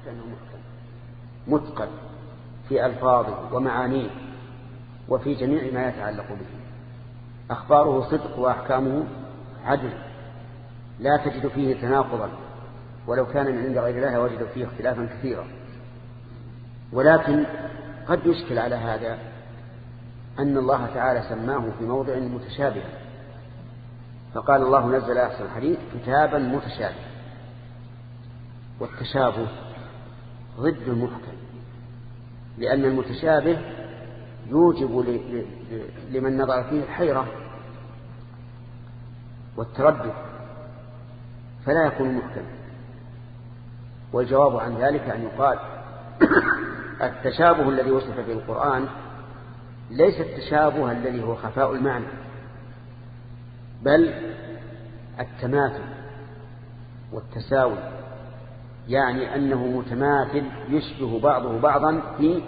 شك أنه محكم متقن في ألفاظه ومعانيه وفي جميع ما يتعلق به. أخباره صدق وأحكامه عدل. لا تجد فيه تناقضا. ولو كان من عند غير الله وجد فيه اختلافا كثيرا. ولكن قد يشكل على هذا أن الله تعالى سماه في موضع متشابه. فقال الله نزل أحسن الحديث كتابا متشابه. والتشابه ضد المحكم لأن المتشابه يوجب لمن نظر فيه الحيرة والتردد فلا يكون محكم. والجواب عن ذلك أن يقال التشابه الذي وصف في القرآن ليس التشابه الذي هو خفاء المعنى بل التماثل والتساوي. يعني أنه متماثل يشبه بعضه بعضا في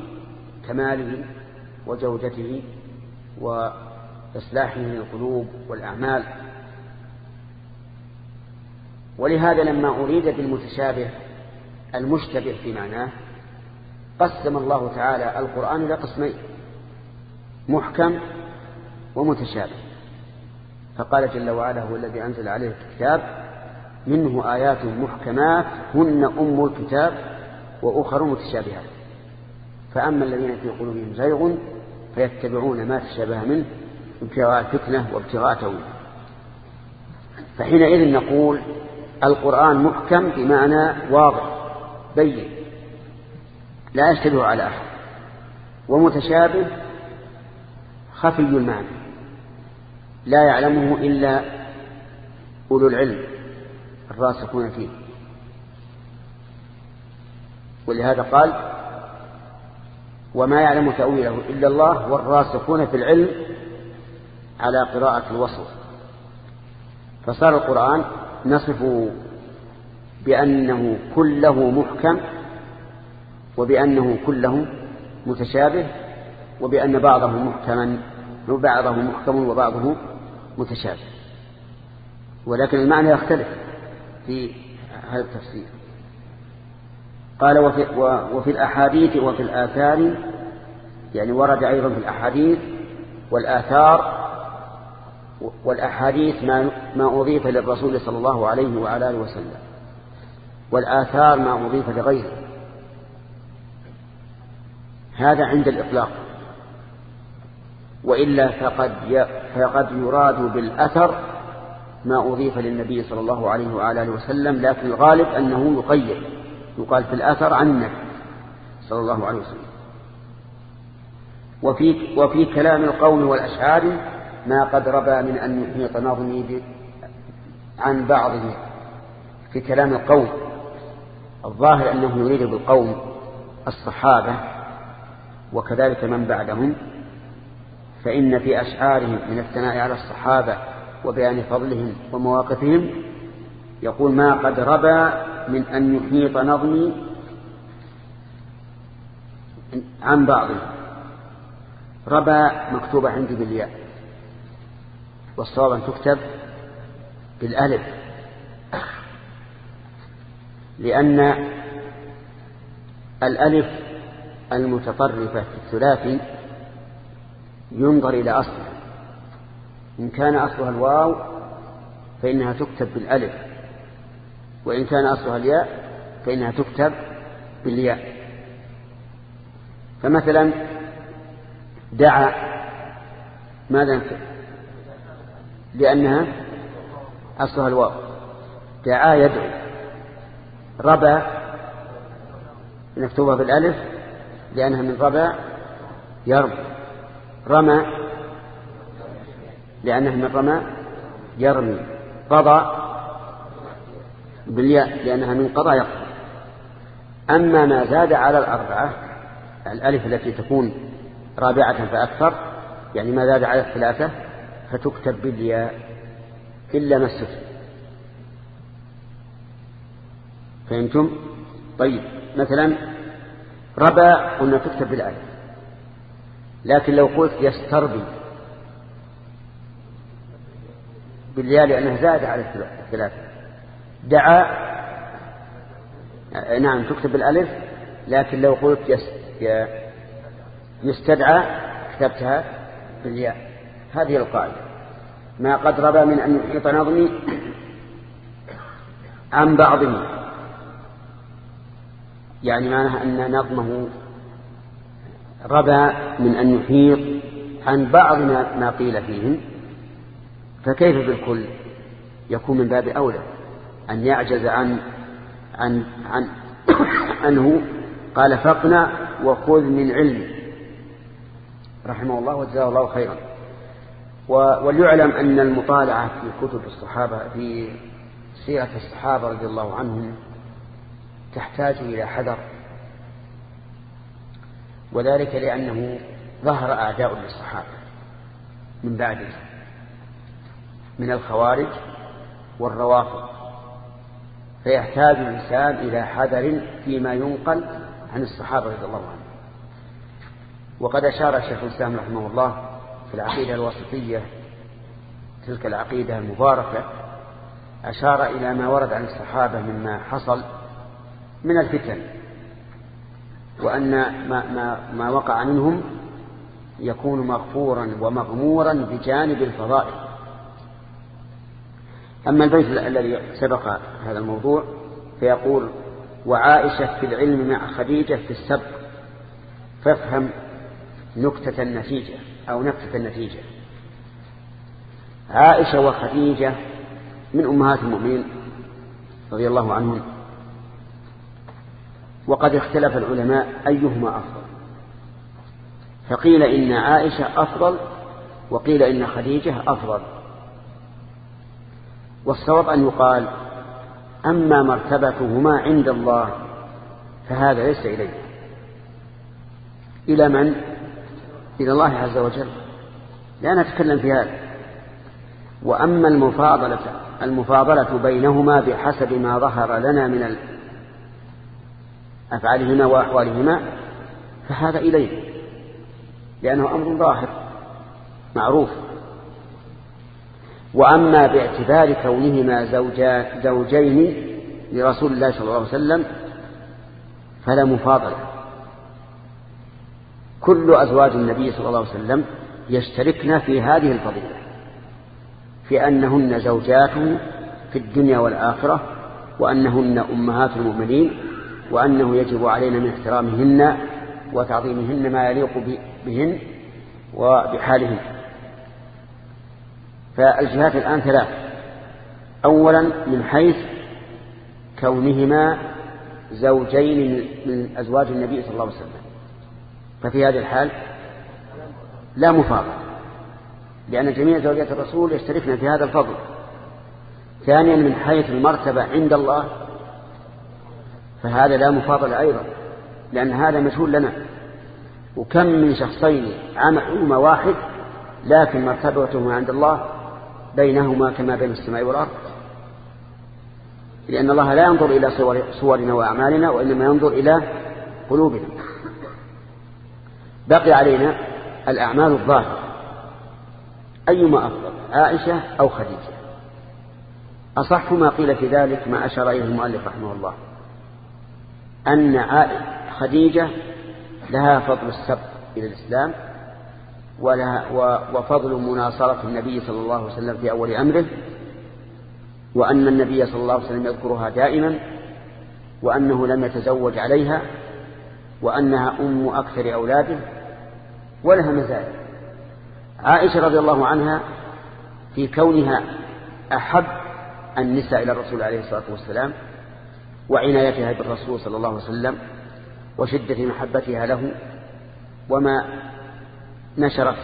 كماله وجودته وإصلاحه للقلوب والأعمال. ولهذا لما أريد بالمتشابه المشتبه في معناه قسم الله تعالى القرآن إلى قسمين محكم ومتشابه. فقال جل وعلا هو الذي أنزل عليه الكتاب منه آيات محكمات هن أم الكتاب وأخر متشابهات. فأما الذين في قلوبهم زيغ فيتبعون ما تشابه منه ابتغاء الفتنة وابتغاء تأويله فحينئذ نقول القرآن محكم بمعنى واضح بين لا يشتبه على أحد ومتشابه خفي المعنى لا يعلمه إلا أولو العلم. الراسخون فيه. ولهذا قال وما يعلم تأويله إلا الله والراسخون في العلم على قراءة الوصف فصار القرآن نصف بأنه كله محكم وبأنه كله متشابه وبأن بعضه محكما وبعضه محكم وبعضه متشابه. ولكن المعنى يختلف. في هذا التفسير. قال وفي, وفي الأحاديث وفي الآثار يعني ورد أيضا في الأحاديث والآثار والأحاديث ما, ما أضيف للرسول صلى الله عليه وعلى آله وسلم والآثار ما أضيف لغيره. هذا عند الإطلاق. وإلا فقد فقد يراد بالأثر ما أضيف للنبي صلى الله عليه وعلى آله وسلم لكن الغالب أنه يقيد يقال في الأثر عن النبي صلى الله عليه وسلم. وفي, وفي كلام القوم والأشعار ما قد ربى من أن يحيط نظمي عن بعضه في كلام القوم. الظاهر أنه يريد بالقوم الصحابة وكذلك من بعدهم. فإن في أشعارهم من الثناء على الصحابة وبيان فضلهم ومواقفهم. يقول ما قد ربى من أن يحيط نظمي عن بعضه. ربى مكتوبة عندي بالياء. والصواب أن تكتب بالألف. لأن الألف المتطرفة في الثلاثي ينظر إلى أصلها إن كان أصلها الواو فإنها تكتب بالألف وإن كان أصلها الياء فإنها تكتب بالياء. فمثلا دعا ماذا نكتب لأنها أصلها الواو. دعا يدعو ربى نكتبها بالألف لأنها من ربى يربى رمى لأنه من رمى يرمي. قضى بالياء لأنها من قضى يقضى. أما ما زاد على الأربعة الألف التي تكون رابعة فأكثر يعني ما زاد على الثلاثة فتكتب بالياء إلا ما استثنى فهمتم؟ طيب مثلا ربى قلنا تكتب بالألف. لكن لو قلت يستربي بالياء لأنه زاد على الثلاثة دعا نعم تكتب بالألف لكن لو قلت يستدعى كتبتها بالياء. هذه القاعدة. ما قد ربى من أن يحيط نظمي عن بعضه يعني معناها أن نظمه ربى من أن يحيط عن بعض ما قيل فيهم فكيف بالكل؟ يكون من باب أولى أن يعجز عن عن عن عنه. قال فقنا وخذ من علم. رحمه الله وجزاه الله خيرا. وليعلم أن المطالعة في كتب الصحابة في سيرة الصحابة رضي الله عنهم تحتاج إلى حذر. وذلك لأنه ظهر أعداء للصحابة من بعده. من الخوارج والروافض. فيحتاج الإنسان إلى حذر فيما ينقل عن الصحابة رضي الله عنهم. وقد أشار الشيخ الإسلام رحمه الله في العقيدة الوسطية تلك العقيدة المباركة أشار إلى ما ورد عن الصحابة مما حصل من الفتن وأن ما, ما, ما وقع منهم يكون مغفورا ومغمورا بجانب الفضائل. أما البيت الذي سبق هذا الموضوع فيقول وعائشة في العلم مع خديجة في السبق. فافهم نكتة النتيجة أو نكتة النتيجة. عائشة وخديجة من أمهات المؤمنين رضي الله عنهم. وقد اختلف العلماء أيهما أفضل. فقيل إن عائشة أفضل وقيل إن خديجة أفضل. والصواب أن يقال أما مرتبتهما عند الله فهذا ليس إليه. إلى من؟ إلى الله عز وجل. لا نتكلم في هذا. وأما المفاضلة المفاضلة بينهما بحسب ما ظهر لنا من أفعالهما وأحوالهما فهذا إليه. لأنه أمر ظاهر معروف. وأما باعتبار كونهما زوجين لرسول الله صلى الله عليه وسلم فلا مفاضلة. كل أزواج النبي صلى الله عليه وسلم يشتركن في هذه الفضيلة في أنهن زوجاته في الدنيا والآخرة وأنهن أمهات المؤمنين وأنه يجب علينا من احترامهن وتعظيمهن ما يليق بهن وبحالهن. فالجهات الآن ثلاث. أولا من حيث كونهما زوجين من أزواج النبي صلى الله عليه وسلم. ففي هذه الحال لا مفاضل لأن جميع زوجات الرسول يشتركن في هذا الفضل. ثانيا من حيث المرتبة عند الله فهذا لا مفاضل أيضا لأن هذا مشهور لنا. وكم من شخصين عمل واحد لكن مرتبتهما عند الله بينهما كما بين السماء والأرض. لأن الله لا ينظر إلى صور صورنا وأعمالنا وإنما ينظر إلى قلوبنا. بقي علينا الأعمال الظاهرة. أيما أفضل عائشة أو خديجة؟ أصح ما قيل في ذلك ما أشار إليه المؤلف رحمه الله أن خديجة لها فضل السبق إلى الإسلام وفضل مناصرة النبي صلى الله عليه وسلم في أول أمره وأن النبي صلى الله عليه وسلم يذكرها دائما وأنه لم يتزوج عليها وأنها أم أكثر أولاده ولها مزايا. عائشة رضي الله عنها في كونها أحب النساء إلى الرسول عليه الصلاة والسلام وعنايتها بالرسول صلى الله عليه وسلم وشدة محبتها له وما نشرت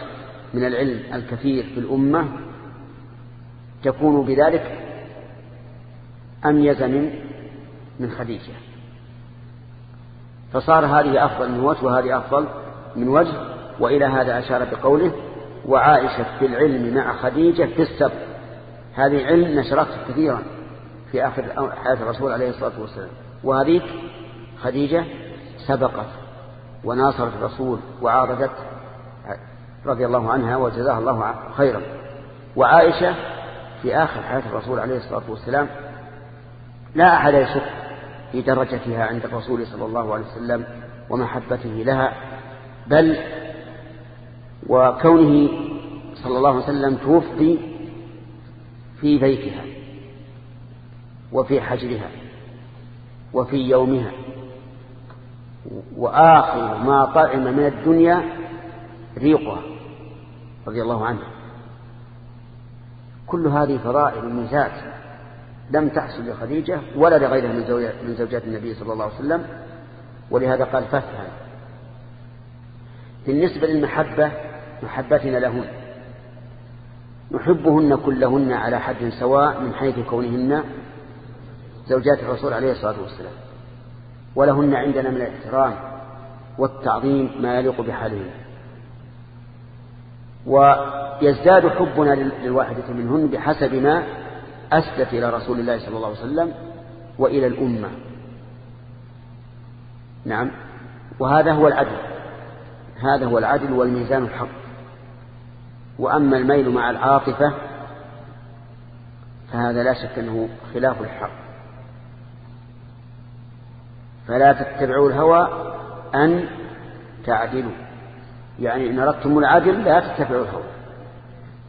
من العلم الكثير في الأمة تكون بذلك أميز من من خديجة. فصار هذه أفضل من وجه وهذه أفضل من وجه وإلى هذا أشار بقوله وعائشة في العلم مع خديجة في السبق هذه علم نشرته كثيرا في آخر حياة الرسول عليه الصلاة والسلام. وهذه خديجة سبقت وناصرت الرسول وعارضت رضي الله عنها وجزاها الله خيرا. وعائشة في آخر حياة الرسول عليه الصلاة والسلام لا أحد يشك في درجتها عند الرسول صلى الله عليه وسلم ومحبته لها بل وكونه صلى الله عليه وسلم توفي في بيتها وفي حجرها وفي يومها. وآخر ما طعم من الدنيا ريقها رضي الله عنه. كل هذه فضائل وميزات لم تحصل لخديجة ولا لغيرها من زوجات النبي صلى الله عليه وسلم ولهذا قال فافهم بالنسبة للمحبة محبتنا لهن. نحبهن كلهن على حد سواء من حيث كونهن زوجات الرسول عليه الصلاة والسلام. ولهن عندنا من الاحترام والتعظيم ما يليق بحالهن. ويزداد حبنا للواحدة منهن بحسب ما أسلف إلى رسول الله صلى الله عليه وسلم وإلى الأمة. نعم. وهذا هو العدل. هذا هو العدل والميزان الحق. وأما الميل مع العاطفة فهذا لا شك أنه خلاف الحق. فلا تتبعوا الهوى أن تعدلوا. يعني إن أردتم العدل لا تتبعوا الهوى.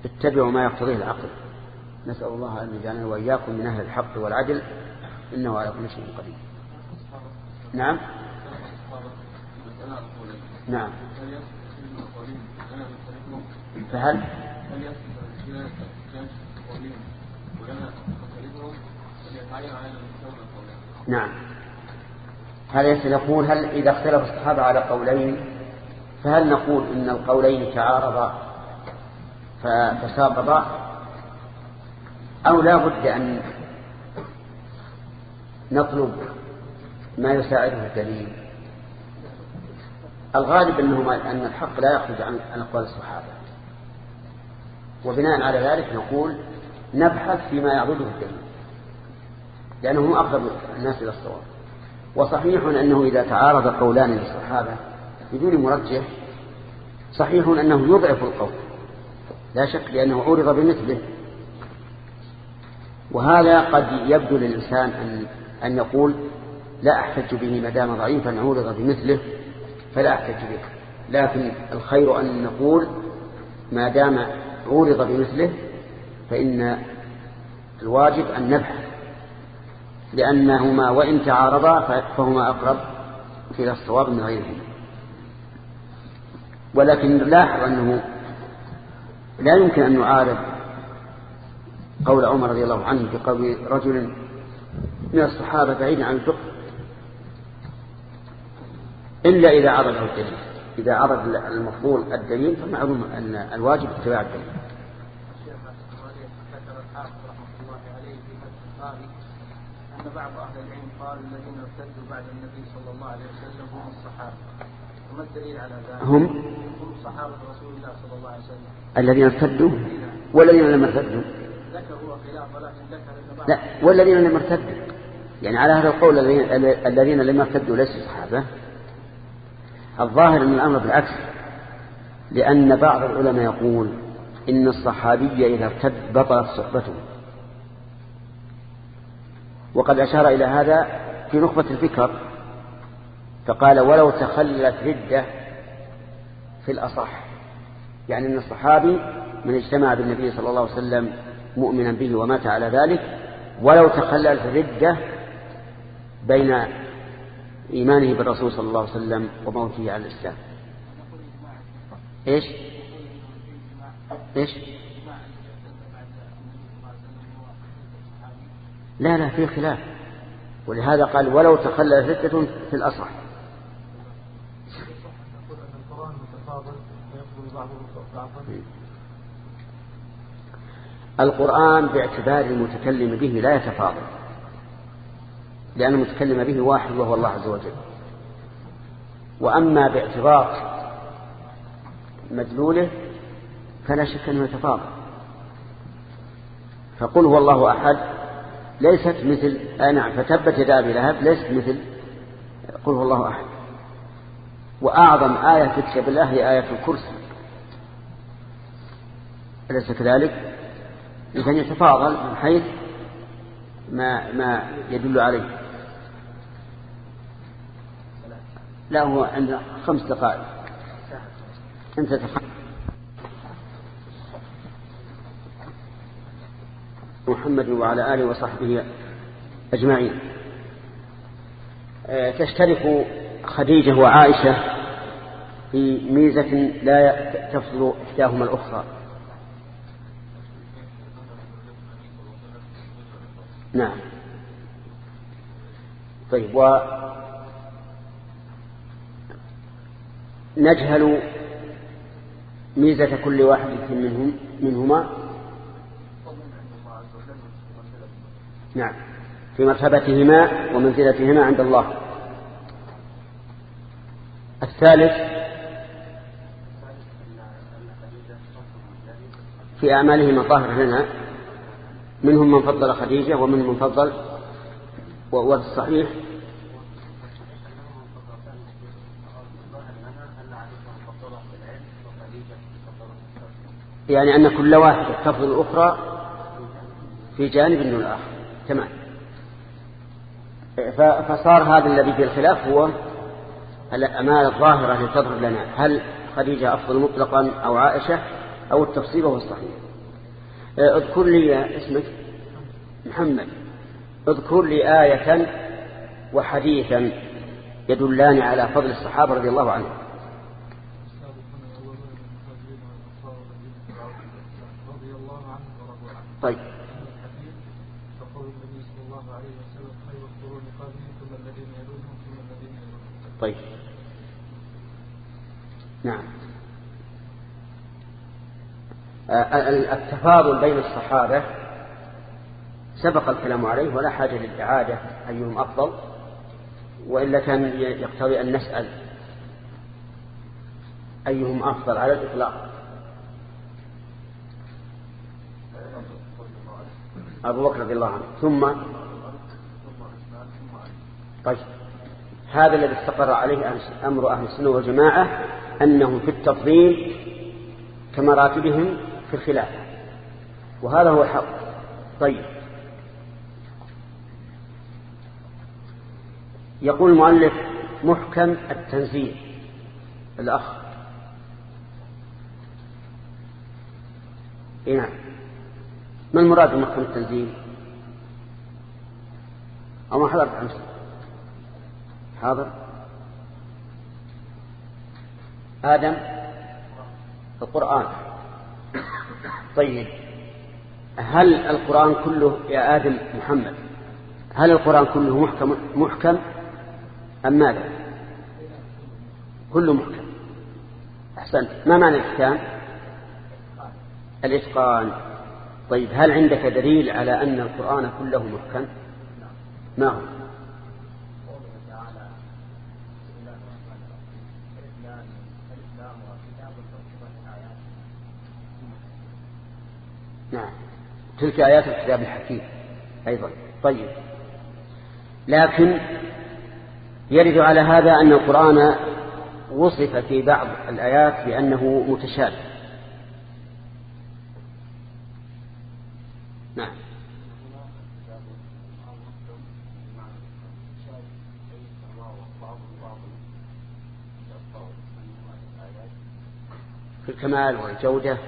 اتبعوا ما يقتضيه العقل. نسأل الله أن يجعلنا وإياكم من أهل الحق والعدل. إنه على كل شيء قدير. نعم؟ نعم. فهل؟ نعم. هذا يقول هل إذا اختلف الصحابة على قولين؟ فهل نقول إن القولين تعارضا فتساقطا أو لا بد أن نطلب ما يساعده الدليل. الغالب أنه أن الحق لا يخرج عن أقوال الصحابة. وبناء على ذلك نقول نبحث فيما يعضده الدليل. لأنه أقرب الناس إلى الصواب. وصحيح أنه إذا تعارض قولان للصحابة بدون مرجح صحيح أنه يضعف القول لا شك لأنه عورض بمثله. وهذا قد يبدو للإنسان أن, أن يقول لا أحتج به ما دام ضعيفا عورض بمثله فلا أحتج به. لكن الخير أن نقول ما دام عورض بمثله فإن الواجب أن نبحث. لأنهما وإن تعارضا فهما أقرب إلى الصواب من غيرهما. ولكن لاحظ أنه لا يمكن أن نعارض قول عمر رضي الله عنه بقول رجل من الصحابة بعيد عن الفقه إلا إذا عرض الدليل. إذا عرض المفضول الدليل فمعلوم أن الواجب اتباع الدليل. أن بعض أهل العلم قال الذين ارتدوا بعد النبي صلى الله عليه وسلم هم الصحابة. وما الدليل على ذلك؟ هم صحابة رسول الله صلى الله عليه وسلم. الذين ارتدوا والذين لم يرتدوا ذكر هو خلاف ولكن ذكر لا والذين لم يرتدوا يعني على هذا القول الذين لم يرتدوا ليسوا صحابة. الظاهر أن الأمر بالعكس لأن بعض العلماء يقول إن الصحابي إذا ارتد بطلت صحبته. وقد أشار إلى هذا في نخبة الفكر فقال ولو تخلت ردة في الأصح يعني أن الصحابي من اجتمع بالنبي صلى الله عليه وسلم مؤمنا به ومات على ذلك ولو تخللت ردة بين إيمانه بالرسول صلى الله عليه وسلم وموته على الإسلام. إيش؟ إيش؟ لا لا في خلاف. ولهذا قال ولو تخلل ردة في الأصح. القرآن باعتبار المتكلم به لا يتفاضل لأن المتكلم به واحد وهو الله عز وجل. وأما باعتبار مدلوله فلا شك أنه يتفاضل. فقل هو الله أحد ليست مثل آه نعم فتبت يدا أبي لهب ليست مثل قل هو الله أحد. وأعظم آية في الله هي آية الكرسي. أليس كذلك؟ إذن يتفاضل من حيث ما ما يدل عليه. لا هو عند خمس دقائق. أنت تخ... محمد وعلى آله وصحبه أجمعين. آه، تشترك خديجة وعائشة في ميزة لا تفضل إحداهما الأخرى. نعم. طيب و نجهل ميزة كل واحد منهم منهما. نعم. في مرتبتهما ومنزلتهما عند الله. الثالث في أعمالهما ظاهر لنا. منهم من فضل خديجة ومنهم من فضل والصحيح يعني أن كل واحد تفضل الأخرى في جانب من الآخر. تمام. فصار هذا الذي في الخلاف هو الأمانة الظاهرة التي تظهر لنا. هل خديجة أفضل مطلقا أو عائشة؟ أو التفصيل هو الصحيح. اذكر لي اسمك محمد. اذكر لي آية وحديثا يدلان على فضل الصحابة رضي الله عنهم. طيب. طيب. نعم. التفاضل بين الصحابة سبق الكلام عليه ولا حاجة للإعادة أيهم أفضل وإلا كان يقتضي أن نسأل أيهم أفضل على الإطلاق. أبو بكر رضي الله عنه. ثم طيب. هذا الذي استقر عليه أمر أهل السنة والجماعة أنهم في التفضيل كمراتبهم في الخلافة وهذا هو الحق. طيب. يقول المؤلف محكم التنزيل. الأخ. إيه نعم. ما المراد بمحكم التنزيل؟ أو ما حضرت أمس حاضر. آدم. القرآن. طيب. هل القرآن كله يا آدم محمد؟ هل القرآن كله محكم, محكم أم ماذا؟ كله محكم. أحسنت. ما معنى الإحكام؟ الإتقان. طيب هل عندك دليل على أن القرآن كله محكم؟ ما هو؟ تلك آيات الكتاب الحكيم أيضا. طيب. لكن يرد على هذا أن القرآن وصف في بعض الآيات بأنه متشابه. نعم. في الكمال والجودة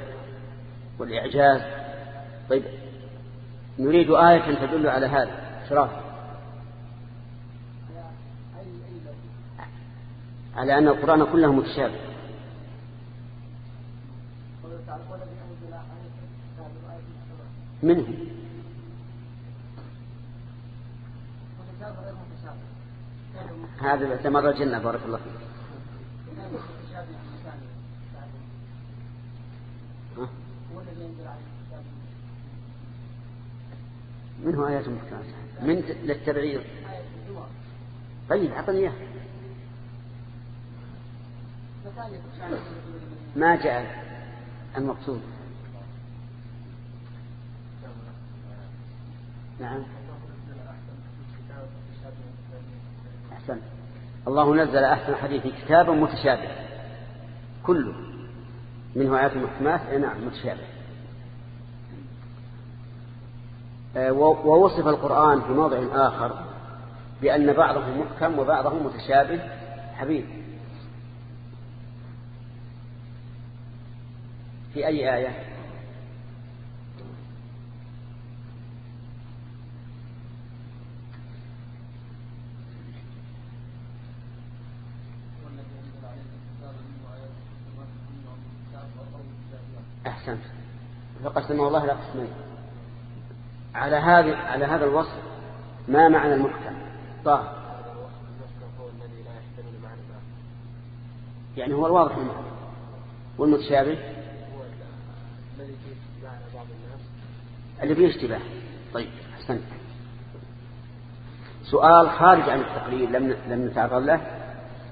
والإعجاز طيب. نريد آية تدل على هذا. شراف على أن القرآن كله متشابه. منه. هذا تمر الجنة بارك الله فيك. منه آيات محكمات. من للتبعير طيب أعطني إياه ما جاء المقصود. نعم. أحسن. الله نزل أحسن حديث كتابا متشابه. كله. منه آيات محكمات. نعم متشابه آه، ووصف القرآن في موضع آخر بأن بعضه محكم وبعضه متشابه. حبيب. في أي آية؟ أحسنت. فقسمه الله إلى قسمين. على هذا على هذا الوصف ما معنى المحكم؟ طاهر. يعني هو الواضح منه. والمتشابه؟ اللي فيه اشتباه. طيب أحسنت. سؤال خارج عن التقليد لم لم نتعرض له.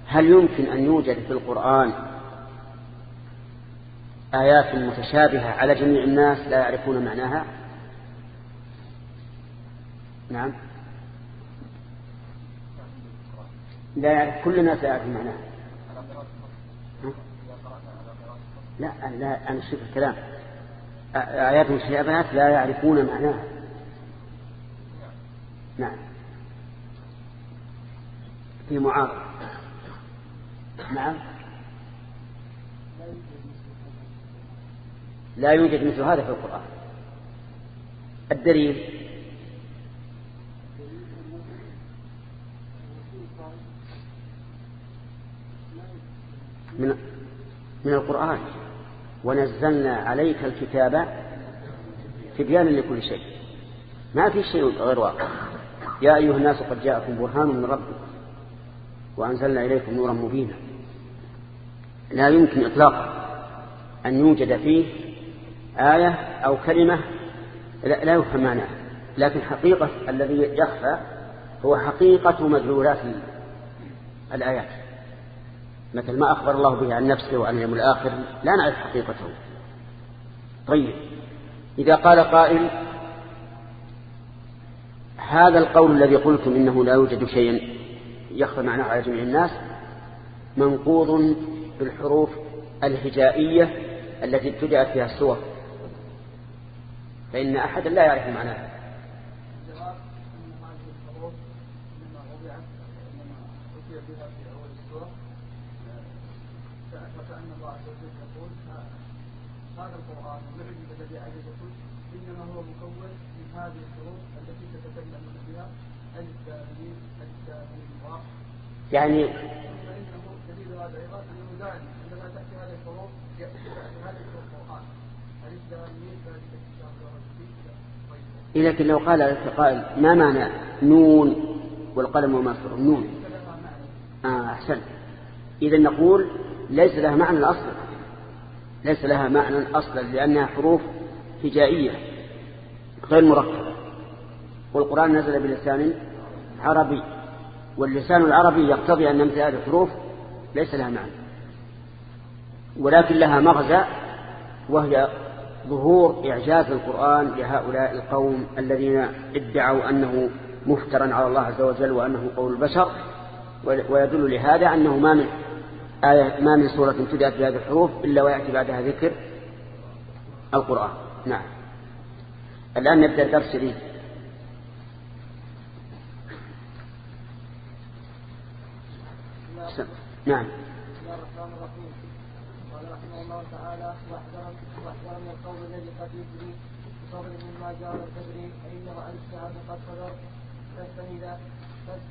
هل يمكن أن يوجد في القرآن آيات متشابهة على جميع الناس لا يعرفون معناها؟ نعم. لا يعرف كل الناس لا يعرف معناها لا لا أنا شوف الكلام. آيات متشابهات لا يعرفون معناها. نعم. في معارضة. نعم. لا يوجد مثل هذا في القرآن. الدليل من من القرآن. ونزلنا عليك الكتاب تبيانا لكل شيء. ما في شيء غير واقع. يا أيها الناس قد جاءكم برهان من ربكم وأنزلنا إليكم نورا مبينا. لا يمكن إطلاقا أن يوجد فيه آية أو كلمة لا يفهم معناها. لكن حقيقة الذي يخفى هو حقيقة مدلولات الآيات. مثل ما أخبر الله به عن نفسه وعن اليوم الآخر لا نعرف حقيقته. طيب. إذا قال قائل هذا القول الذي قلتم إنه لا يوجد شيء يخفى معناه على جميع الناس منقوض بالحروف الهجائية التي ابتدأت فيها السور. فإن أحدا لا يعرف معناها فكأن الله عز وجل يقول هذا القرآن الذي أعجزكم إنما هو مكون من هذه الحروف التي تتكلم بها ألف ألف يعني فإنه دليل هذا أيضا أنه دائما عندما تأتي هذه الحروف يأتي هذه القرآن ألف لكن لو قال قائل ما معنى نون والقلم وما نون. آه أحسن إذا نقول ليس لها معنى أصلا ليس لها معنى أصلا لأنها حروف هجائية غير مركبة. والقرآن نزل بلسان عربي. واللسان العربي يقتضي أن مثل هذه الحروف ليس لها معنى. ولكن لها مغزى وهي ظهور إعجاز القرآن لهؤلاء القوم الذين ادعوا أنه مفترا على الله عز وجل وأنه قول البشر. ويدل لهذا أنه ما من آية ما من سورة ابتدأت بهذه الحروف إلا ويأتي بعدها ذكر القرآن. نعم. الآن نبدأ الدرس لي نعم. قال رحمه الله تعالى واحذر واحذر من الذي قد بصبر مما قد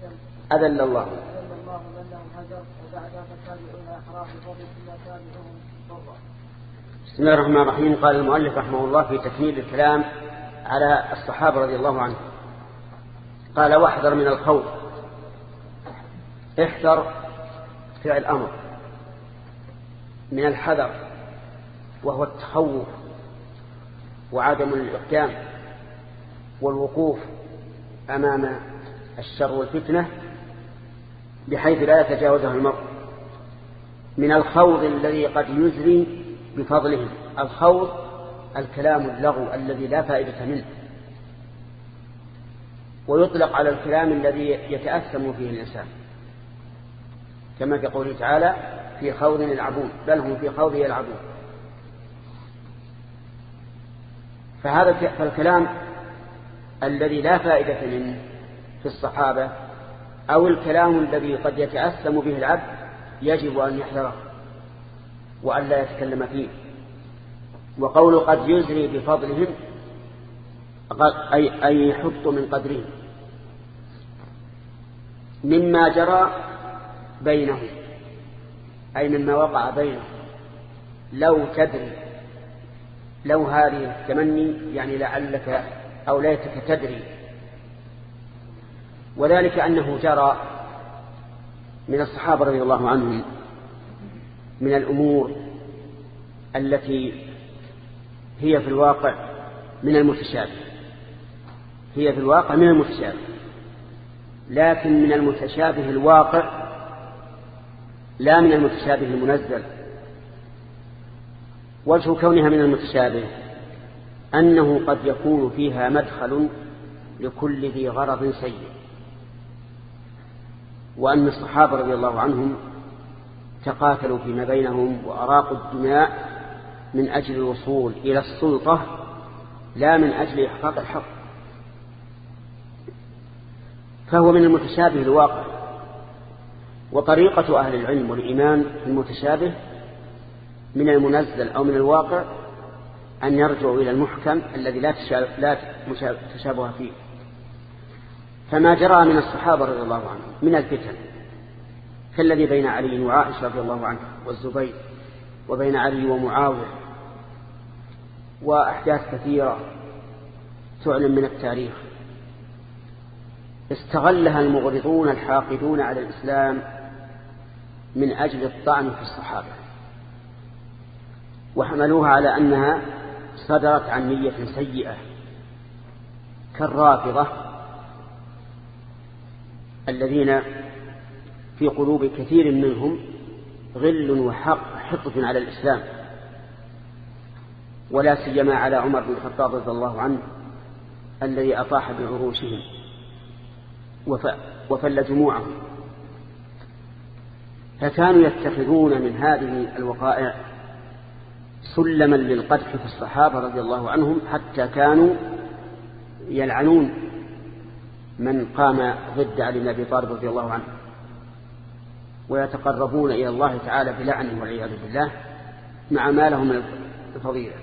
أذل الله. أذل الله من لهم هجر وبعد فالتابعون أحرار بفضل ثم تابعهم بسم الله الرحمن الرحيم. قال المؤلف رحمه الله في تكميل الكلام على الصحابة رضي الله عنهم. قال واحذر من الخوف. احذر فعل أمر من الحذر وهو التخوف وعدم الإقدام والوقوف أمام الشر والفتنة بحيث لا يتجاوزه المرء. من الخوض الذي قد يزري بفضلهم الخوض الكلام اللغو الذي لا فائدة منه. ويطلق على الكلام الذي يتأثم فيه الإنسان. كما في قوله تعالى في خوض يلعبون بل هم في خوض يلعبون. فهذا فالكلام الذي لا فائدة منه في الصحابة أو الكلام الذي قد يتأثم به العبد يجب أن يحذره وأن لا يتكلم فيه. وقول قد يزري بفضلهم أي, أي يحط من قدرهم. مما جرى بينهم أي مما وقع بينهم. لو تدري لو هذه التمني يعني لعلك أو ليتك تدري. وذلك أنه جرى من الصحابة رضي الله عنهم من الأمور التي هي في الواقع من المتشابه. هي في الواقع من المتشابه لكن من المتشابه الواقع لا من المتشابه المنزل. وجه كونها من المتشابه أنه قد يكون فيها مدخل لكل ذي غرض سيء. وأن الصحابة رضي الله عنهم تقاتلوا فيما بينهم وأراقوا الدماء من أجل الوصول إلى السلطة لا من أجل إحقاق الحق. فهو من المتشابه الواقع. وطريقة أهل العلم والإيمان في المتشابه من المنزل أو من الواقع أن يرجعوا إلى المحكم الذي لا تشابه فيه. فما جرى من الصحابة رضي الله عنهم من الفتن كالذي بين علي وعائشة رضي الله عنه والزبير وبين علي ومعاوية وأحداث كثيرة تعلم من التاريخ. استغلها المغرضون الحاقدون على الإسلام من أجل الطعن في الصحابة. وحملوها على أنها صدرت عن نية سيئة كالرافضة الذين في قلوب كثير منهم غل وحق حقد على الإسلام. ولا سيما على عمر بن الخطاب رضي الله عنه الذي أطاح بعروشهم وفل جموعهم. فكانوا يتخذون من هذه الوقائع سلما للقدح في الصحابة رضي الله عنهم حتى كانوا يلعنون من قام ضد علي بن أبي طالب رضي الله عنه ويتقربون إلى الله تعالى بلعنه والعياذ بالله مع ما لهم من الفضيلة.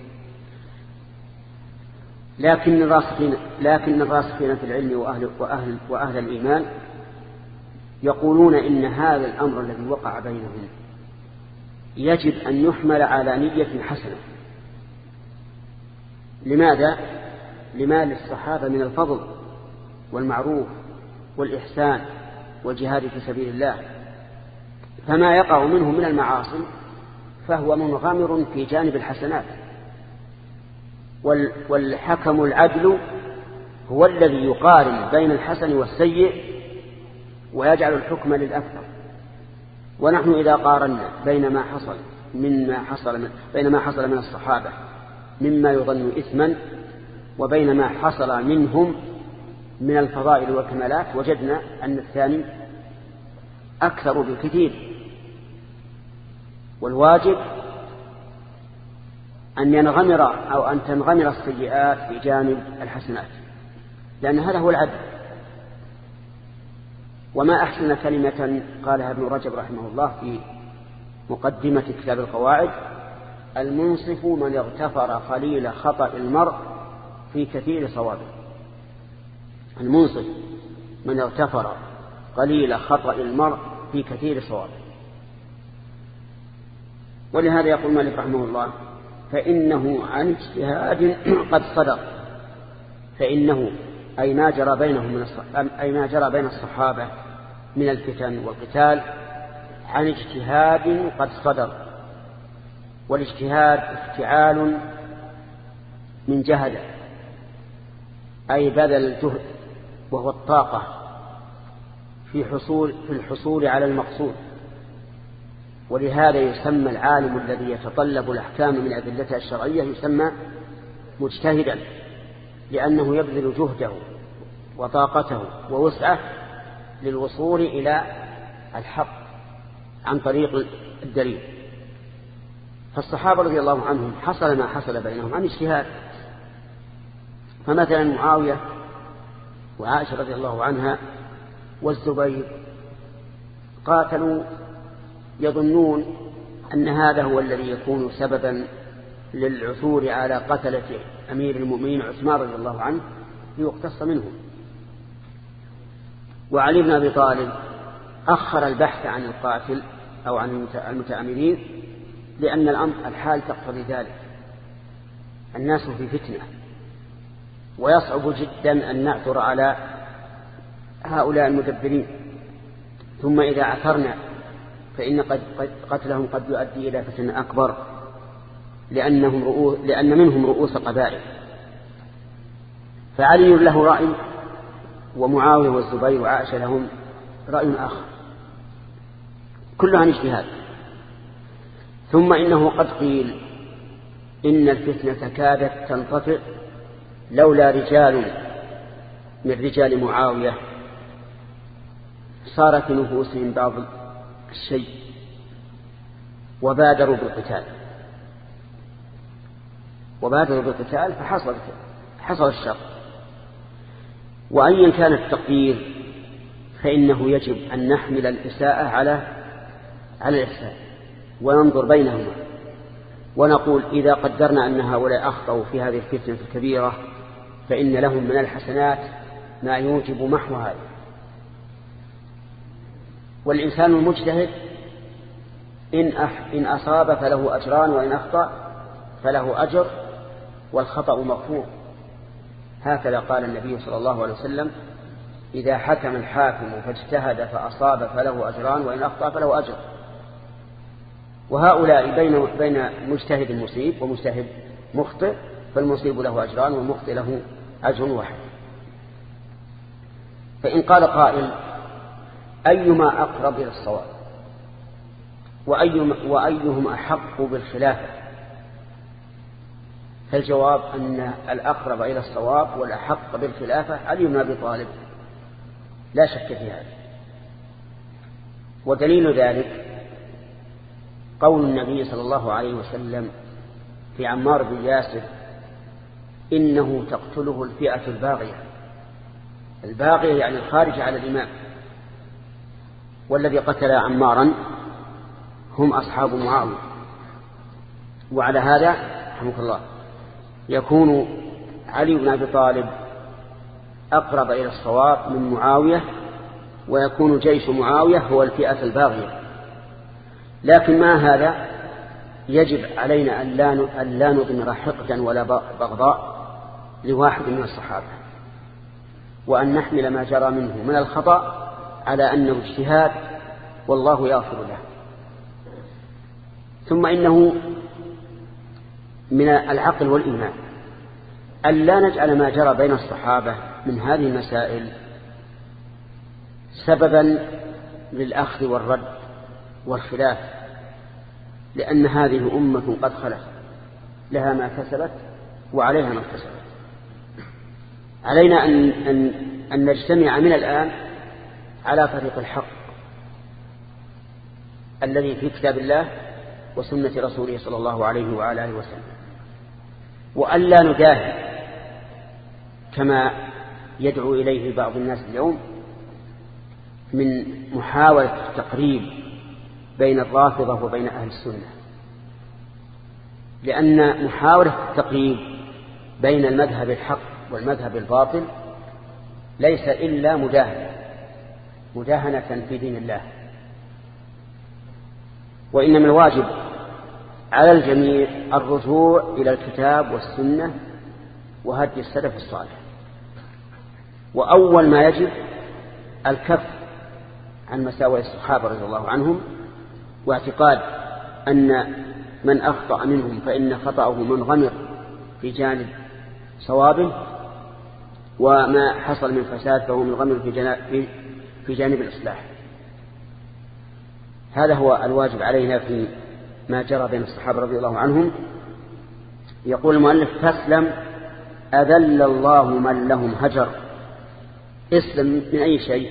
لكن الراسخين لكن الراسخين في العلم واهل واهل وأهل الإيمان يقولون إن هذا الأمر الذي وقع بينهم يجب أن يحمل على نية حسنة. لماذا؟ لما للصحابة من الفضل والمعروف والإحسان والجهاد في سبيل الله. فما يقع منه من المعاصي فهو منغمر في جانب الحسنات. والحكم العدل هو الذي يقارن بين الحسن والسيء ويجعل الحكم للأكثر. ونحن إذا قارنا بين ما حصل مما حصل من بين ما حصل من الصحابة مما يظن إثما وبين ما حصل منهم من الفضائل والكمالات وجدنا أن الثاني أكثر بكثير والواجب أن ينغمر أو أن تنغمر السيئات في جانب الحسنات لأن هذا هو العدل. وما أحسن كلمة قالها ابن رجب رحمه الله في مقدمة كتاب القواعد المنصف من اغتفر قليل خطأ المرء في كثير صوابه. المنصف من اغتفر قليل خطأ المرء في كثير صواب ولهذا يقول مالك رحمه الله فإنه عن اجتهاد قد صدق. فإنه أي ما جرى بينهم من أي ما جرى بين الصحابة من الفتن والقتال عن اجتهاد قد صدر والاجتهاد افتعال من جهد أي بذل الجهد وهو الطاقة في حصول في الحصول على المقصود. ولهذا يسمى العالم الذي يتطلب الأحكام من أدلتها الشرعية يسمى مجتهدا لأنه يبذل جهده وطاقته ووسعه للوصول إلى الحق عن طريق الدليل. فالصحابة رضي الله عنهم حصل ما حصل بينهم عن اجتهاد. فمثلا معاوية وعائشة رضي الله عنها والزبير قاتلوا يظنون أن هذا هو الذي يكون سببا للعثور على قتلة أمير المؤمنين عثمان رضي الله عنه ليقتص منهم. وعلي بن أبي طالب أخر البحث عن القاتل أو عن المتعاملين لأن الأمر الحال تقتضي ذلك. الناس في فتنة. ويصعب جدا أن نعثر على هؤلاء المدبرين. ثم إذا عثرنا فإن قد قتلهم قد يؤدي إلى فتنة أكبر لأنهم رؤوس لأن منهم رؤوس قبائل. فعلي له رأي ومعاوية والزبير وعائشة لهم رأي آخر. كلها عن اجتهاد. ثم إنه قد قيل إن الفتنة كادت تنطفئ لولا رجال من رجال معاوية صار في نفوسهم بعض الشيء وبادروا بالقتال. وبادروا بالقتال فحصل حصل الشر. وأيا كان التقدير فإنه يجب أن نحمل الإساءة على على الإحسان وننظر بينهما ونقول إذا قدرنا أن هؤلاء أخطأوا في هذه الفتنة الكبيرة فإن لهم من الحسنات ما يوجب محو هذا. والإنسان المجتهد إن, إن أصاب فله أجران وإن أخطأ فله أجر والخطأ مغفور. هكذا قال النبي صلى الله عليه وسلم إذا حكم الحاكم فاجتهد فأصاب فله أجران وإن أخطأ فله أجر. وهؤلاء بين بين مجتهد مصيب ومجتهد مخطئ فالمصيب له أجران والمخطئ له أجر واحد. فإن قال قائل أيما أقرب إلى الصواب؟ وأيهم أحق بالخلافة؟ فالجواب أن الأقرب إلى الصواب والأحق بالخلافة علي بن أبي طالب. لا شك في هذا. ودليل ذلك قول النبي صلى الله عليه وسلم في عمار بن ياسر إنه تقتله الفئة الباغية. الباغية يعني الخارج على الإمام. والذي قتل عمارا هم أصحاب معاوية. وعلى هذا رحمه الله. يكون علي بن أبي طالب أقرب إلى الصواب من معاوية ويكون جيش معاوية هو الفئة الباغية. لكن مع هذا؟ يجب علينا أن لا نضمر حقدا ولا بغضاء لواحد من الصحابة وأن نحمل ما جرى منه من الخطأ على أنه اجتهاد والله يغفر له. ثم إنه من العقل والإيمان. أن لا نجعل ما جرى بين الصحابة من هذه المسائل سببا للأخذ والرد والخلاف لأن هذه أمة قد خلت لها ما كسبت وعليها ما اكتسبت. علينا أن, أن, أن نجتمع من الآن على طريق الحق الذي في كتاب الله وسنة رسوله صلى الله عليه وعلى آله وسلم. وألا نداهي كما يدعو إليه بعض الناس اليوم من محاولة التقريب بين الرافضة وبين أهل السنة. لأن محاولة التقريب بين المذهب الحق والمذهب الباطل ليس إلا مداهنة مداهنة في دين الله. وإنما الواجب على الجميع الرجوع إلى الكتاب والسنة وهدي السلف الصالح. وأول ما يجب الكف عن مساوئ الصحابة رضي الله عنهم واعتقاد أن من أخطأ منهم فإن خطأه منغمر في جانب صوابه وما حصل من فساد فهو منغمر في, في, جانب الإصلاح. هذا هو الواجب علينا في ما جرى بين الصحابة رضي الله عنهم. يقول المؤلف فاسلم أذل الله من لهم هجر. اسلم من أي شيء؟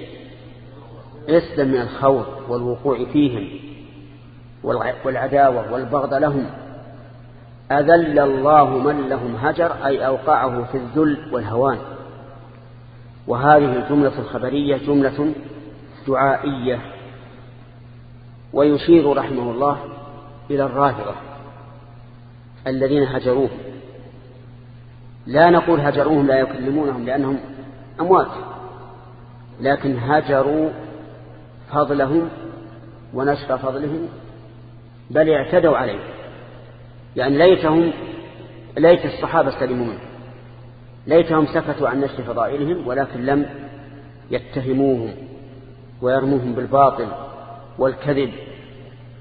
اسلم من الخوض والوقوع فيهم والعداوة والبغض لهم. أذل الله من لهم هجر أي أوقعه في الذل والهوان. وهذه الجملة الخبرية جملة دعائية. ويشير رحمه الله إلى الرافضة الذين هجروه. لا نقول هجروهم لا يكلمونهم لأنهم أموات لكن هجروا فضلهم ونشر فضلهم بل اعتدوا عليه. يعني ليتهم ليت الصحابة سلموا منه. ليتهم سكتوا عن نشر فضائلهم ولكن لم يتهموهم ويرموهم بالباطل والكذب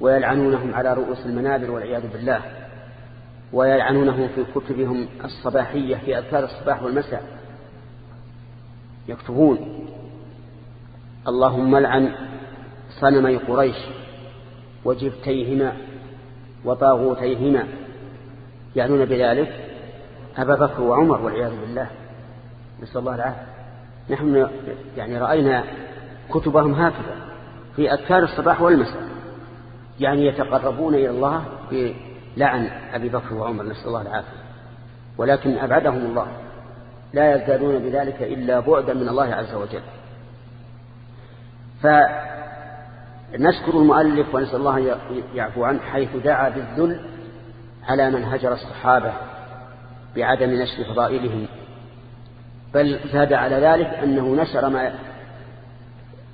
ويلعنونهم على رؤوس المنابر والعياذ بالله ويلعنونهم في كتبهم الصباحية في أذكار الصباح والمساء. يكتبون اللهم لعن صنمي قريش وجبتيهما وطاغوتيهما. يعنون بذلك أبا بكر وعمر والعياذ بالله. نسأل الله العافية. نحن يعني رأينا كتبهم هكذا في أذكار الصباح والمساء. يعني يتقربون إلى الله بلعن أبي بكر وعمر نسأل الله العافية. ولكن أبعدهم الله. لا يزدادون بذلك إلا بعدا من الله عز وجل. فنشكر المؤلف ونسأل الله يعفو عنه حيث دعا بالذل على من هجر الصحابة بعدم نشر فضائلهم. بل زاد على ذلك أنه نشر ما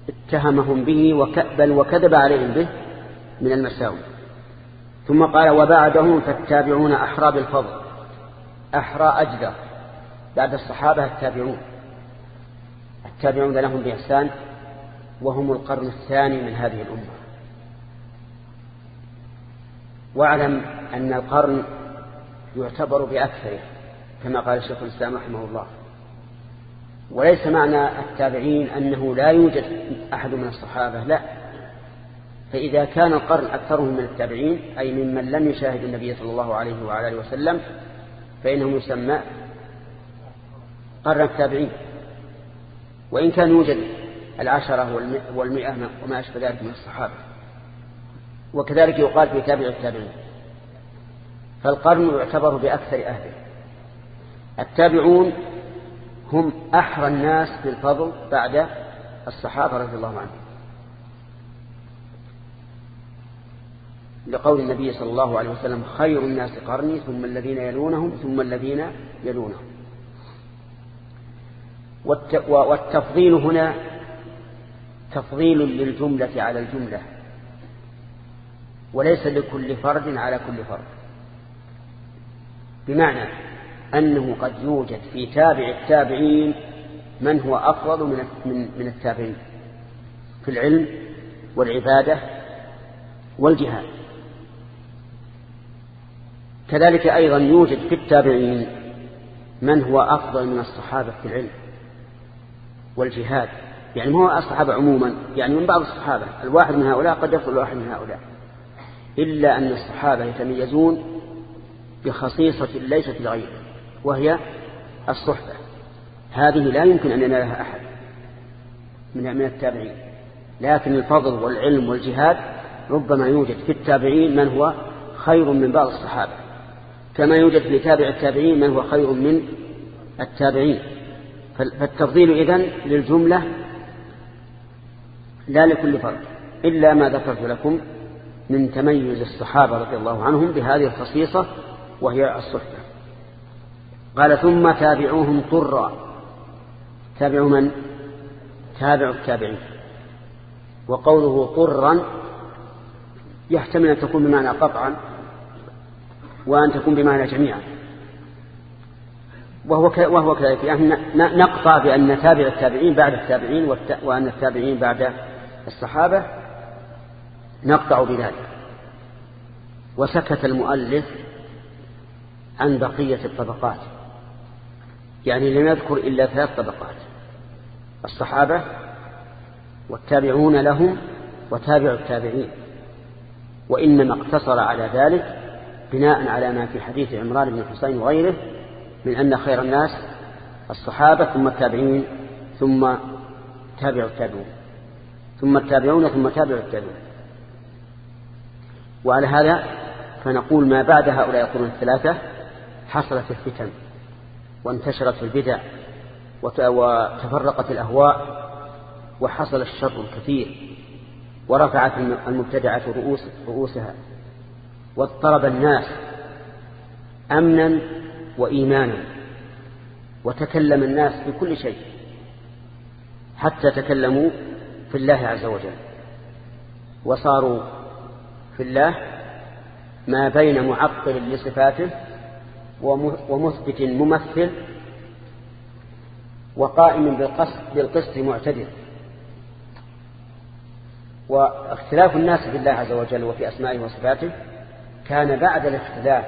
اتهمهم به بل وكذب عليهم به من المساوي. ثم قال وبعدهم فالتابعون أحرى بالفضل أحرى أجدر بعد الصحابة التابعون. التابعون لهم بإحسان وهم القرن الثاني من هذه الأمة. واعلم أن القرن يعتبر بأكثره كما قال الشيخ الإسلام رحمه الله. وليس معنى التابعين أنه لا يوجد أحد من الصحابة لا. فإذا كان القرن أكثرهم من التابعين أي ممن لم يشاهد النبي صلى الله عليه وعلى آله وسلم فإنه يسمى قرن التابعين. وإن كان يوجد العشرة والمئة وما أشبه ذلك من الصحابة. وكذلك يقال في تابع التابعين. فالقرن يعتبر بأكثر أهله. التابعون هم أحرى الناس بالفضل بعد الصحابة رضي الله عنهم. لقول النبي صلى الله عليه وسلم خير الناس قرني ثم الذين يلونهم ثم الذين يلونهم. والتفضيل هنا تفضيل للجملة على الجملة وليس لكل فرد على كل فرد. بمعنى أنه قد يوجد في تابع التابعين من هو أفضل من من التابعين في العلم والعبادة والجهاد. كذلك أيضا يوجد في التابعين من هو أفضل من الصحابة في العلم والجهاد. يعني ما هو الصحابة عموما يعني من بعض الصحابة. الواحد من هؤلاء قد يفضل الواحد من هؤلاء. إلا أن الصحابة يتميزون بخصيصة ليست لغيره وهي الصحبة. هذه لا يمكن أن ينالها أحد من من التابعين. لكن الفضل والعلم والجهاد ربما يوجد في التابعين من هو خير من بعض الصحابة. كما يوجد في تابع التابعين من هو خير من التابعين. فالتفضيل إذن للجملة لا لكل فرد إلا ما ذكرت لكم من تميز الصحابة رضي الله عنهم بهذه الخصيصة وهي الصحبة. قال ثم تابعوهم طرا تابعوا من؟ تابعوا التابعين. وقوله طرا يحتمل أن تكون بمعنى قطعا وأن تكون بمعنى جميعا. وهو وهو كذلك. يعني نقطع بأن تابع التابعين بعد التابعين وأن التابعين بعد الصحابة. نقطع بذلك. وسكت المؤلف عن بقية الطبقات. يعني لم يذكر إلا ثلاث طبقات. الصحابة والتابعون لهم وتابع التابعين. وإنما اقتصر على ذلك بناء على ما في حديث عمران بن الحسين وغيره من أن خير الناس الصحابة ثم التابعين ثم تابع التابعون ثم التابعون ثم تابع التابعون. وعلى هذا فنقول ما بعد هؤلاء القرون الثلاثة حصلت الفتن وانتشرت البدع وتفرقت الأهواء وحصل الشر الكثير ورفعت المبتدعة رؤوس رؤوسها. واضطرب الناس أمنا وإيمانا وتكلم الناس بكل شيء حتى تكلموا في الله عز وجل وصاروا في الله ما بين معطل لصفاته ومثبت ممثل وقائم بالقسط, بالقسط معتدل. واختلاف الناس في الله عز وجل وفي أسمائه وصفاته كان بعد الاختلاف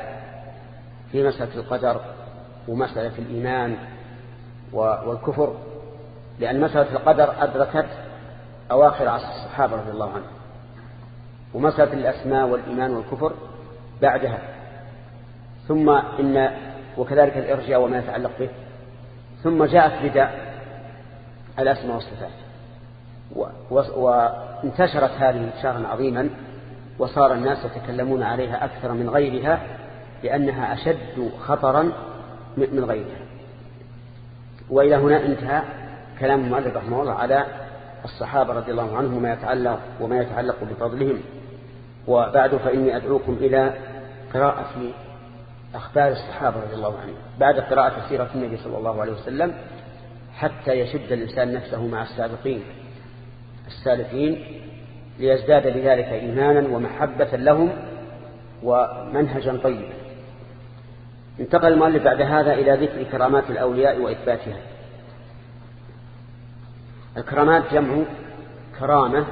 في مسألة القدر ومسألة الإيمان والكفر لأن مسألة القدر أدركت أواخر عصر الصحابة رضي الله عنهم. ومسألة الأسماء والإيمان والكفر بعدها. ثم إن وكذلك الإرجاء وما يتعلق به. ثم جاءت بداء الأسماء والصفات. وانتشرت هذه انتشارا عظيما وصار الناس يتكلمون عليها أكثر من غيرها لأنها أشد خطرا من غيرها. وإلى هنا انتهى كلام المؤلف رحمه الله على الصحابة رضي الله عنهم وما يتعلق وما يتعلق بفضلهم. وبعد فإني أدعوكم إلى قراءة أخبار الصحابة رضي الله عنهم. بعد قراءة سيرة النبي صلى الله عليه وسلم حتى يشد الإنسان نفسه مع السابقين السالفين ليزداد بذلك إيمانا ومحبة لهم ومنهجا طيبا. انتقل المؤلف بعد هذا إلى ذكر كرامات الأولياء وإثباتها. الكرامات جمع كرامة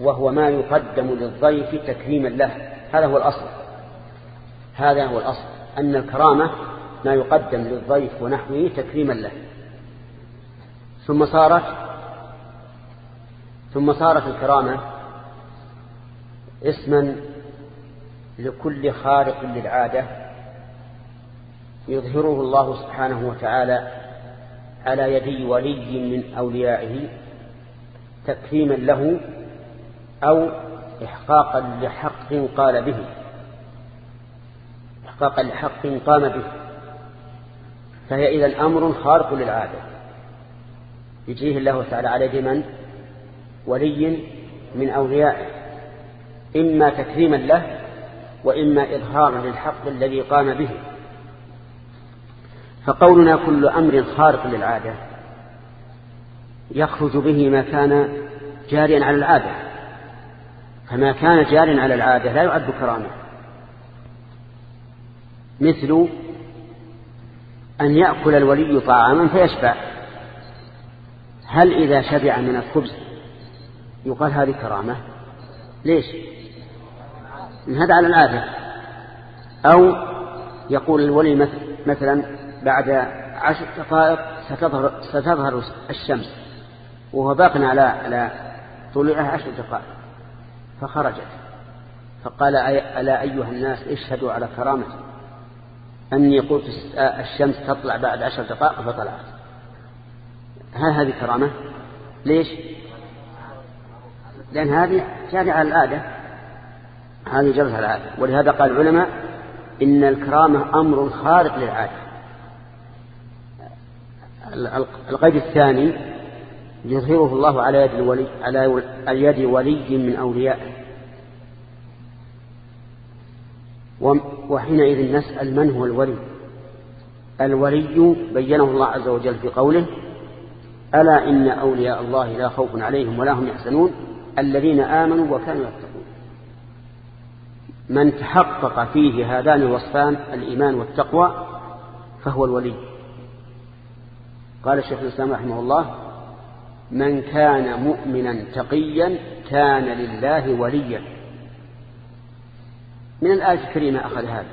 وهو ما يقدم للضيف تكريما له. هذا هو الأصل. هذا هو الأصل. أن الكرامة ما يقدم للضيف ونحوه تكريما له. ثم صارت ثم صارت الكرامة اسما لكل خارق للعادة يظهره الله سبحانه وتعالى على يدي ولي من أوليائه تكريما له أو إحقاقا لحق قال به. إحقاقا لحق قام به. فهي إذا أمر خارق للعادة. يجيه الله تعالى على يد من؟ ولي من أوليائه إما تكريما له وإما إظهارا للحق الذي قام به. فقولنا كل أمر خارق للعادة يخرج به ما كان جاريا على العادة. فما كان جاريا على العادة لا يعد كرامة. مثل أن يأكل الولي طعاما فيشبع. هل إذا شبع من الخبز يقال هذه كرامة. ليش؟ هذا على العادة أو يقول الولي مثلا بعد عشر دقائق ستظهر, ستظهر الشمس وهو باق على على عشر دقائق فخرجت. فقال ألا أيها الناس اشهدوا على كرامتي. أني قلت الشمس تطلع بعد عشر دقائق فطلعت. هل هذه كرامة. ليش؟ لأن هذه جارية على العادة هذه جرت على العادة ولهذا قال العلماء إن الكرامة أمر خارق للعادة القيد الثاني يظهره الله على يد الولي على يد ولي من أوليائه وحينئذ نسأل من هو الولي؟ الولي بينه الله عز وجل في قوله ألا إن أولياء الله لا خوف عليهم ولا هم يحزنون؟ الذين آمنوا وكانوا يتقون. من تحقق فيه هذان الوصفان الإيمان والتقوى فهو الولي. قال الشيخ الإسلام رحمه الله من كان مؤمنا تقيا كان لله وليا. من الآية الكريمة أخذ هذا.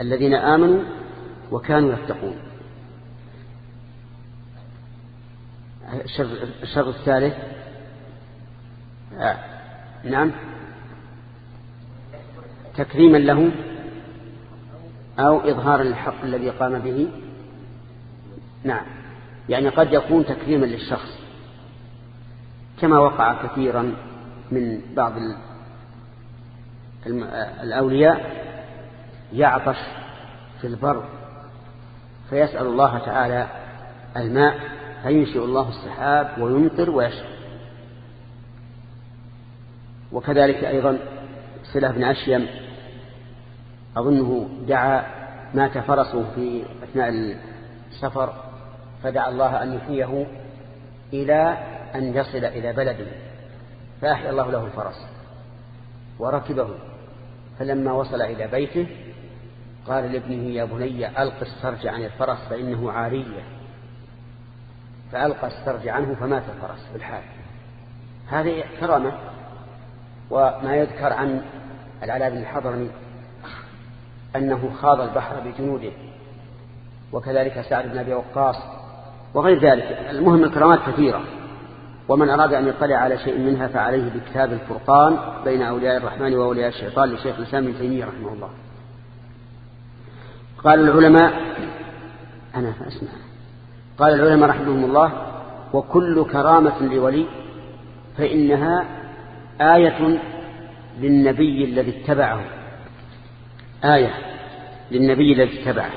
الذين آمنوا وكانوا يتقون. الشر الثالث آه. نعم. تكريما له أو إظهارا للحق الذي قام به؟ نعم. يعني قد يكون تكريما للشخص. كما وقع كثيرا من بعض الأولياء يعطش في البر فيسأل الله تعالى الماء فينشئ الله السحاب ويمطر ويشرب. وكذلك أيضا صلة بن أشيم أظنه دعا مات فرسه في أثناء السفر فدعا الله أن يحييه إلى أن يصل إلى بلده فأحيا الله له الفرس وركبه فلما وصل إلى بيته قال لابنه يا بني ألق السرج عن الفرس فإنه عارية فألقى السرج عنه فمات الفرس بالحال. هذه كرامة وما يذكر عن العلاء بن الحضرمي أنه خاض البحر بجنوده وكذلك سعد بن أبي وقاص وغير ذلك. المهم الكرامات كثيرة ومن أراد أن يطلع على شيء منها فعليه بكتاب الفرقان بين أولياء الرحمن وأولياء الشيطان لشيخ الإسلام ابن تيمية رحمه الله. قال العلماء أنا أسمع. قال العلماء رحمهم الله وكل كرامة لولي فإنها آية للنبي الذي اتبعه. آية للنبي الذي اتبعه.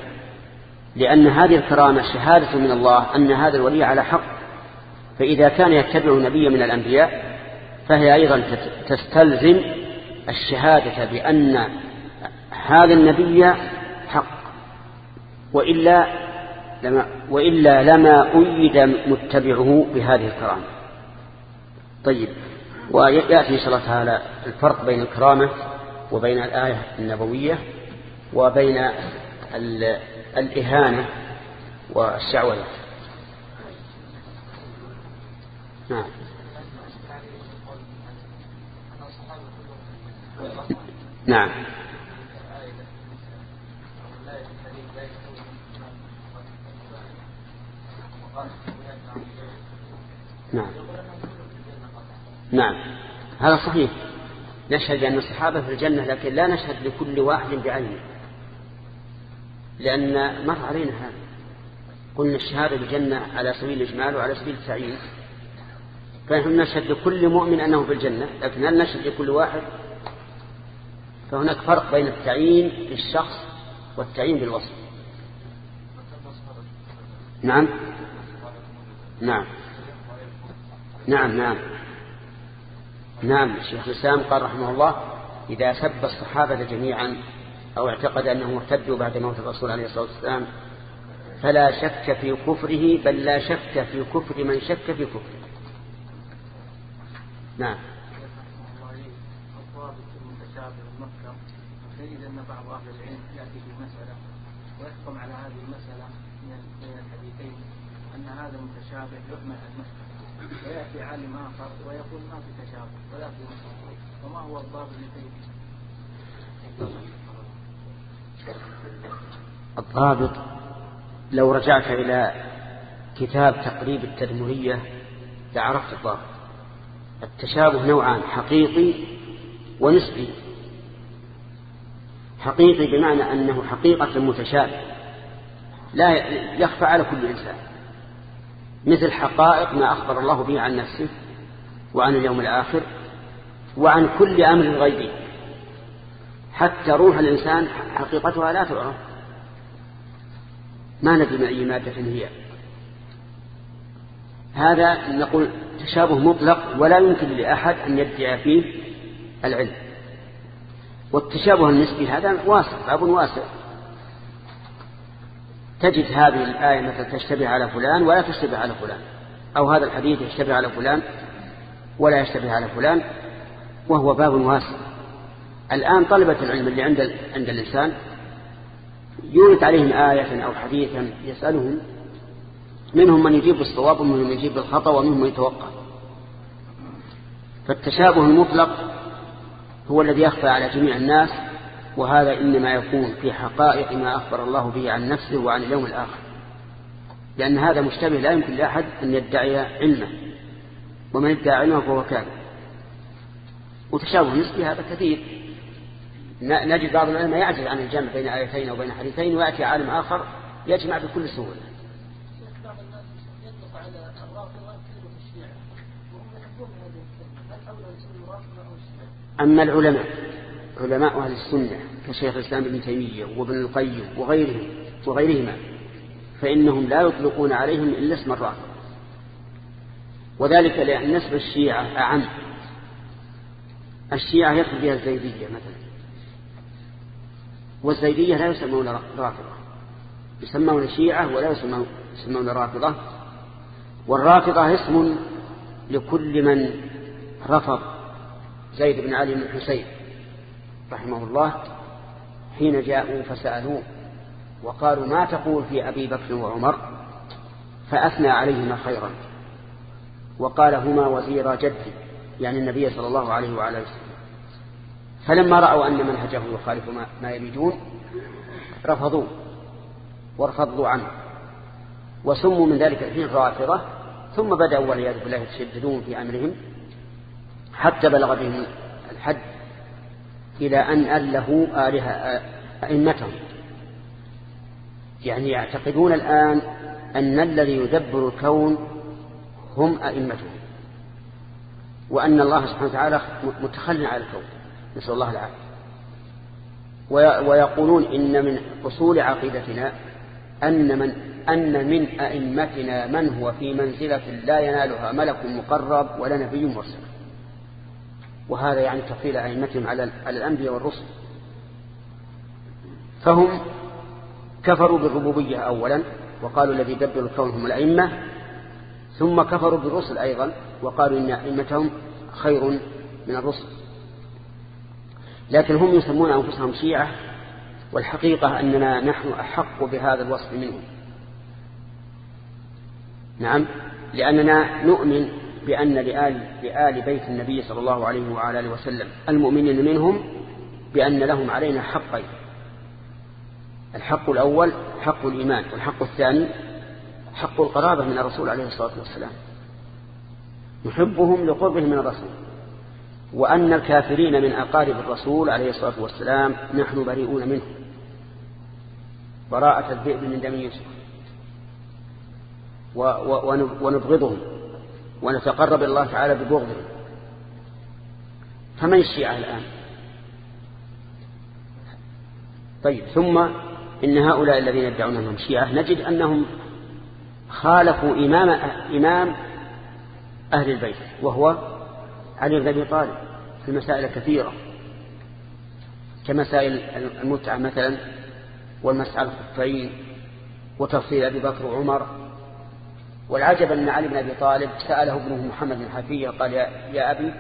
لأن هذه الكرامة شهادة من الله أن هذا الولي على حق. فإذا كان يتبع نبيا من الأنبياء فهي أيضا تستلزم الشهادة بأن هذا النبي حق. وإلا لما, وإلا لما أيد متبعه بهذه الكرامة. طيب. ويأتي إن شاء الله تعالى الفرق بين الكرامة وبين الآية النبوية وبين الإهانة والشعوذة. نعم. نعم. نعم. نعم. هذا صحيح. نشهد بأن الصحابة في الجنة لكن لا نشهد لكل واحد بعينه. لأن مر علينا هذا. قلنا الشهادة بالجنة على سبيل الإجمال وعلى سبيل التعيين. فنحن نشهد لكل مؤمن أنه في الجنة لكن هل نشهد لكل واحد؟ فهناك فرق بين التعيين بالشخص والتعيين بالوصف. نعم. نعم. نعم نعم. نعم الشيخ الإسلام قال رحمه الله إذا سب الصحابة جميعا أو اعتقد أنهم ارتدوا بعد موت الرسول عليه الصلاة والسلام فلا شك في كفره بل لا شك في كفر من شك في كفره. نعم. تجد أن بعض أهل العلم يأتي بمسألة ويحكم على هذه المسألة من الحديثين أن هذا متشابه يحمل ويأتي عالم آخر ويقول ما في تشابه ولا في مسألة وما هو الضابط الضابط لو رجعت إلى كتاب تقريب التدمرية لعرفت الضابط. التشابه نوعان حقيقي ونسبي. حقيقي بمعنى أنه حقيقة متشابه لا يخفى على كل إنسان. مثل حقائق ما أخبر الله به عن نفسه وعن اليوم الآخر وعن كل أمر غيبي. حتى روح الإنسان حقيقتها لا تعرف ما ندري من أي مادة هي. هذا نقول تشابه مطلق ولا يمكن لأحد أن يدعي فيه العلم. والتشابه النسبي هذا واسع باب واسع. تجد هذه الآية مثلا تشتبه على فلان ولا تشتبه على فلان أو هذا الحديث يشتبه على فلان ولا يشتبه على فلان وهو باب واسع. الآن طلبة العلم اللي عند عند الإنسان يورد عليهم آية أو حديثا يسألهم منهم من يجيب بالصواب ومنهم من يجيب بالخطأ ومنهم من يتوقع. فالتشابه المطلق هو الذي يخفى على جميع الناس وهذا إنما يكون في حقائق ما أخبر الله به عن نفسه وعن اليوم الآخر. لأن هذا مشتبه لا يمكن لأحد أن يدعي علمه ومن ادعى علمه فهو كاذب. وتشابه نسبي هذا كثير. نجد بعض العلماء يعجز عن الجمع بين آيتين أو بين حديثين ويأتي عالم آخر يجمع بكل سهولة. أما العلماء علماء أهل السنة كشيخ الإسلام ابن تيمية وابن القيم وغيرهم وغيرهما فإنهم لا يطلقون عليهم إلا اسم الرافض. وذلك لأن نسب الشيعة أعم. الشيعة يدخل فيها الزيدية مثلا. والزيدية لا يسمون رافضة. يسمون شيعة ولا يسمون, رافضة. والرافضة اسم لكل من رفض زيد بن علي بن الحسين رحمه الله حين جاءوا فسألوه وقالوا ما تقول في أبي بكر وعمر؟ فأثنى عليهما خيرا. وقال هما وزير جدي يعني النبي صلى الله عليه وعلى وسلم. فلما رأوا أن منهجه يخالف ما يريدون رفضوه وارفضوا عنه. وسموا من ذلك الحين رافضة ثم بدأوا والعياذ بالله يتشددون في أمرهم حتى بلغ بهم الحد. إلى أن أله آلهة أئمتهم. يعني يعتقدون الآن أن الذي يدبر الكون هم أئمتهم. وأن الله سبحانه وتعالى متخل على الكون. نسأل الله العافية. ويقولون إن من أصول عقيدتنا أن من أن من أئمتنا من هو في منزلة لا ينالها ملك مقرب ولا نبي مرسل. وهذا يعني تفضيل أئمتهم على الأنبياء والرسل. فهم كفروا بالربوبية أولا وقالوا الذي يدبر الكون هم الأئمة ثم كفروا بالرسل أيضا وقالوا إن أئمتهم خير من الرسل. لكن هم يسمون أنفسهم شيعة والحقيقة أننا نحن أحق بهذا الوصف منهم. نعم لأننا نؤمن بأن لآل, لآل بيت النبي صلى الله عليه وعلى آله وسلم المؤمنين منهم بأن لهم علينا حقين. الحق الأول حق الإيمان والحق الثاني حق القرابة من الرسول عليه الصلاة والسلام. نحبهم لقربهم من الرسول. وأن الكافرين من أقارب الرسول عليه الصلاة والسلام نحن بريئون منه. براءة الذئب من دم يوسف. ونبغضهم. ونتقرب الله تعالى ببغضهم فمن الشيعة الآن؟ طيب ثم إن هؤلاء الذين يدعون أنهم شيعة نجد أنهم خالفوا إمام, إمام أهل البيت وهو علي بن أبي طالب في مسائل كثيرة كمسائل المتعة مثلا والمسعى الخفين وتفصيل أبي بكر وعمر والعجب أن علي بن أبي طالب سأله ابنه محمد بن حفية قال يا, يا أبي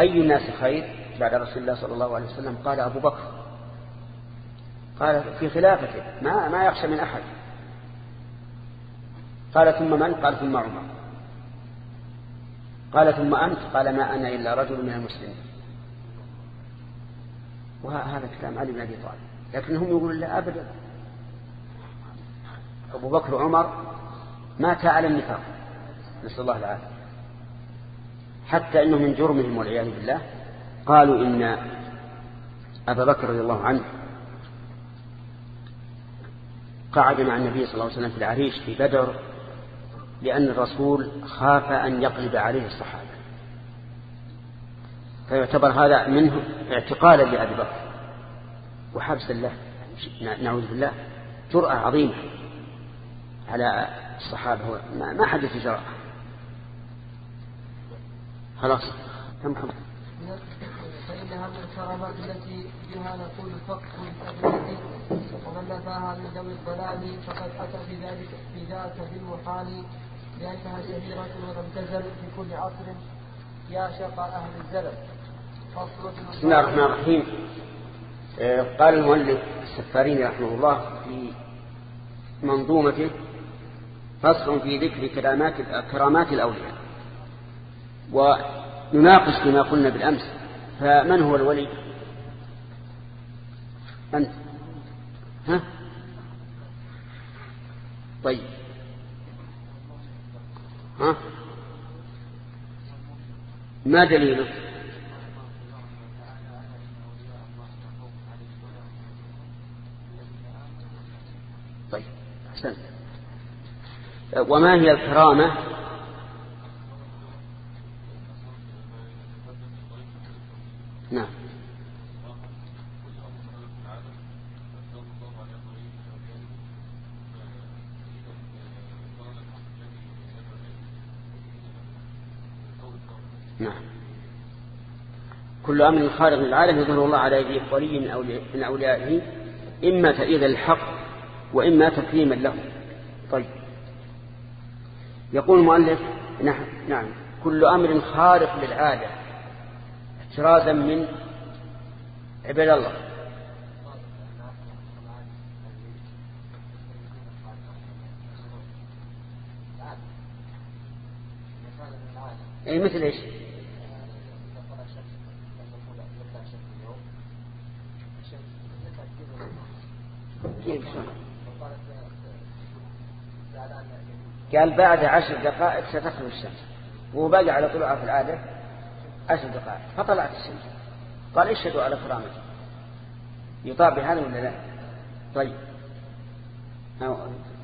أي الناس خير؟ بعد رسول الله صلى الله عليه وسلم قال أبو بكر. قال في خلافته ما, ما يخشى من أحد. قال ثم من؟ قال ثم عمر. قال ثم أنت؟ قال ما أنا إلا رجل من المسلمين. وهذا كلام علي بن أبي طالب. لكنهم يقولون لا أبدا. أبو بكر وعمر مات على النفاق. نسأل الله العافية. حتى أنه من جرمهم والعياذ بالله. قالوا إن أبا بكر رضي الله عنه قعد مع النبي صلى الله عليه وسلم في العريش في بدر لأن الرسول خاف أن يقلب عليه الصحابة. فيعتبر هذا منه اعتقالا لأبي بكر وحبسا له. نعوذ بالله. جرأة عظيمة على الصحابة ما حدث جرأة خلاص. كم خمس فإنها من الكرامات التي بها نقول فقه الأبناء ومن نفاها من ذوي الضلال فقد أتى في ذلك في ذاك بالمحال لأنها شهيرة ولم تزل في كل عصر. يا شقى أهل الزلل بسم الله الرحمن الرحيم. آه، قال المؤلف السفارين رحمه الله في منظومته فصل في ذكر كرامات كرامات الأولياء. ونناقش فيما قلنا بالأمس. فمن هو الولي؟ أنت. ها؟ طيب. ها؟ ما دليلك طيب. أحسنت. وما هي الكرامة؟ نعم. نعم. كل أمر خارق للعالم يظهر الله على يدي ولي من أوليائه إما تأييدا الحق وإما تكريما له. يقول المؤلف نعم, كل أمر خارق للعادة احترازا من عباد الله. أي مثل إيش كيف قال بعد عشر دقائق ستخرج الشمس. وهو باقي على طلوعها في العادة عشر دقائق. فطلعت الشمس. قال اشهدوا على كرامتي يطاب بهذا ولا لا؟ طيب.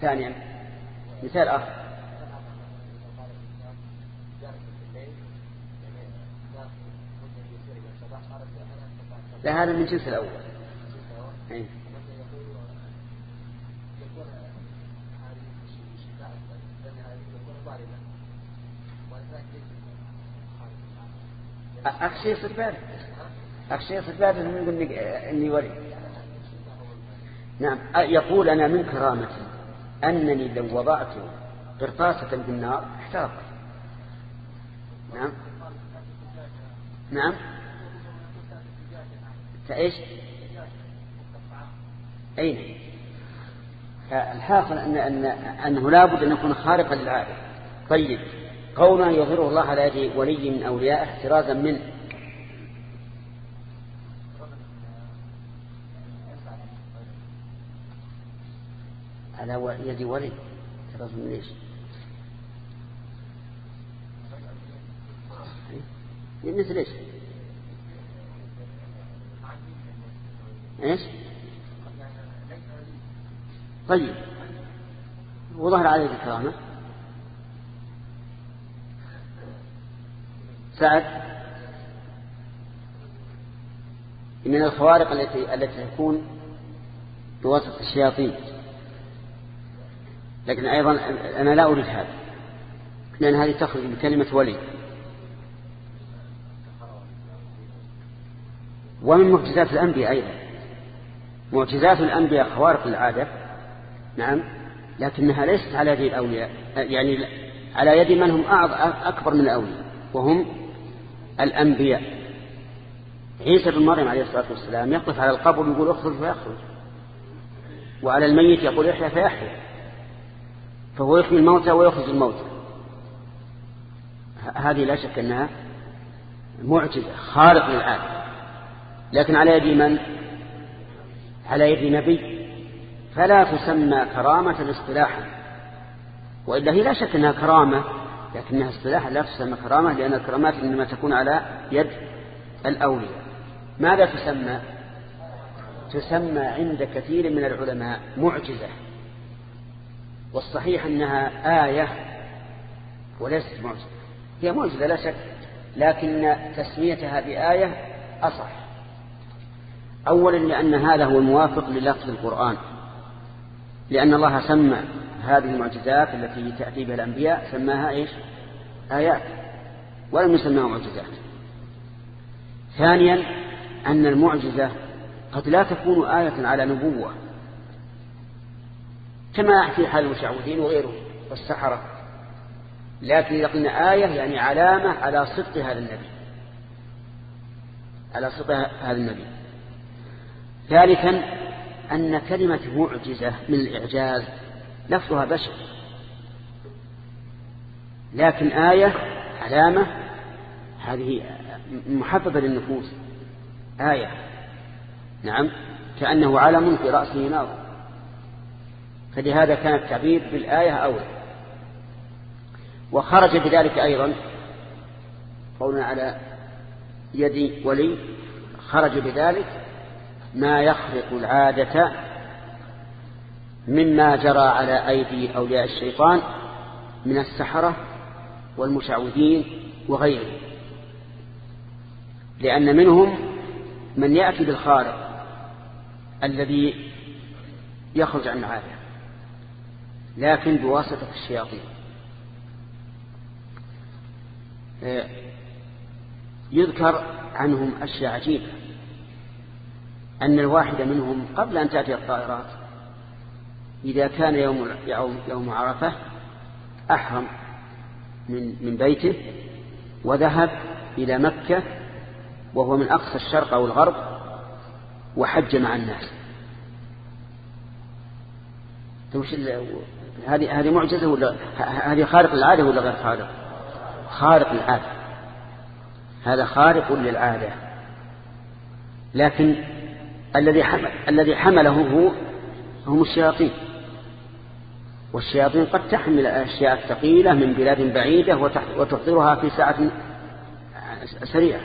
ثانيا. مثال آخر. لا هذا من جنس الأول. أي. أخشى يصير بارد أخشى يصير بارد يقول إني ولي. نعم. يقول أنا من كرامتي أنني لو وضعت قرطاسة في النار احترقت. نعم. نعم. فإيش؟ أين؟ الحاصل أن أن أنه لابد أن يكون خارقا للعادة. طيب. قولا يظهره الله على يد ولي من أولياء احترازا منه. على يد ولي. احترازا من إيش؟ مثل إيش؟ إيش؟ طيب. وظهر عليه الكرامة. سعد من الخوارق التي التي تكون بواسطة الشياطين. لكن أيضا أنا لا أريد هذا لأن هذه تخرج بكلمة ولي. ومن معجزات الأنبياء أيضا. معجزات الأنبياء خوارق العادة نعم لكنها ليست على يد الأولياء يعني على يد من هم أكبر من الأولياء وهم الأنبياء. عيسى بن مريم عليه الصلاة والسلام يقف على القبر ويقول اخرج فيخرج. وعلى الميت يقول يحيى فيحيى فهو يحيي الموتى ويخرج الموتى. هذه لا شك أنها معجزة خارق للعادة لكن على يد من؟ على يد نبي. فلا تسمى كرامة اصطلاحا. وإلا هي لا شك أنها كرامة لكنها اصطلاحا لا تسمى كرامة لأن الكرامات إنما تكون على يد الأولياء. ماذا تسمى؟ تسمى عند كثير من العلماء معجزة. والصحيح أنها آية وليست معجزة. هي معجزة لا شك لكن تسميتها بآية أصح. أولا لأن هذا هو الموافق للفظ القرآن. لأن الله سمى هذه المعجزات التي تأتي بها الأنبياء سماها إيش؟ آيات. ولم يسماها معجزات. ثانيا أن المعجزة قد لا تكون آية على نبوة. كما في حال المشعوذين وغيره والسحرة. لكن قلنا آية يعني علامة على صدق هذا النبي. على صدق هذا النبي. ثالثا أن كلمة معجزة من الإعجاز لفظها بشر. لكن آية علامة هذه محببة للنفوس. آية. نعم. كأنه علم في رأسه نار. فلهذا كان التعبير بالآية أولى. وخرج بذلك أيضا قولنا على يد ولي خرج بذلك ما يخرق العادة مما جرى على أيدي أولياء الشيطان من السحرة والمشعوذين وغيرهم. لأن منهم من يأتي بالخارق الذي يخرج عن العادة لكن بواسطة الشياطين. يذكر عنهم أشياء عجيبة أن الواحد منهم قبل أن تأتي الطائرات إذا كان يوم يوم, يوم عرفة أحرم من من بيته وذهب إلى مكة وهو من أقصى الشرق أو الغرب وحج مع الناس. وش هذه هذه معجزة ولا هذه خارق للعادة ولا غير خارق؟ خارق للعادة. هذا خارق للعادة. لكن الذي حمل الذي حمله هو هم الشياطين. والشياطين قد تحمل أشياء ثقيلة من بلاد بعيدة وتحضرها في ساعة سريعة.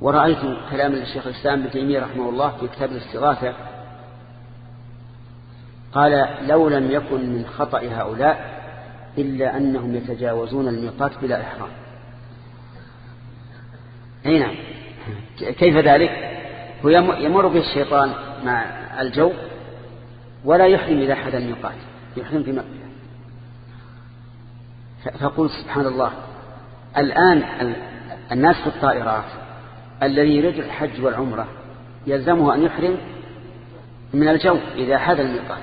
ورأيت كلام الشيخ الإسلام ابن تيمية رحمه الله في كتاب الاستغاثة. قال لو لم يكن من خطأ هؤلاء إلا أنهم يتجاوزون الميقات بلا إحرام. أي نعم. كيف ذلك؟ هو يمر به الشيطان مع الجو ولا يحرم إذا حد الميقات يحرم في مكة فقل سبحان الله. الآن الناس في الطائرات الذي يريد الحج والعمرة يلزمه أن يحرم من الجو إذا حد الميقات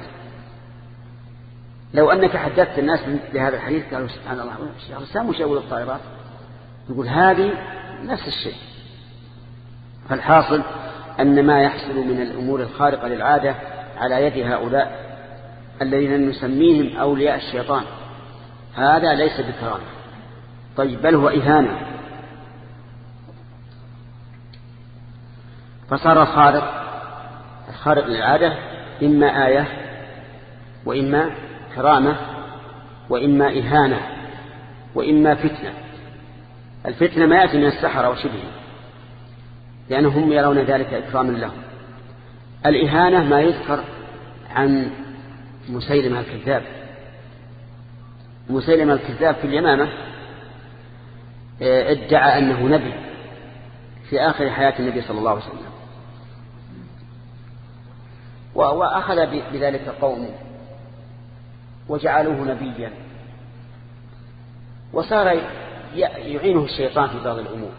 لو أنك حدثت الناس بهذا الحديث قالوا سبحان الله. الشيخ الإسلام مشاور الطائرات يقول هذه نفس الشيء. فالحاصل أن ما يحصل من الأمور الخارقة للعادة على يد هؤلاء الذين نسميهم أولياء الشيطان. هذا ليس بكرامة. طيب بل هو إهانة. فصار الخارق الخارق للعادة إما آية وإما كرامة وإما إهانة وإما فتنة. الفتنة ما يأتي من السحرة وشبهه لأنهم يرون ذلك إكراما لهم. الإهانة ما يذكر عن مسيلمة الكذاب. مسيلمة الكذاب في اليمامة ادعى أنه نبي في آخر حياة النبي صلى الله عليه وسلم. وأخذ بذلك قوم وجعلوه نبيا. وصار يعينه الشيطان في بعض الأمور.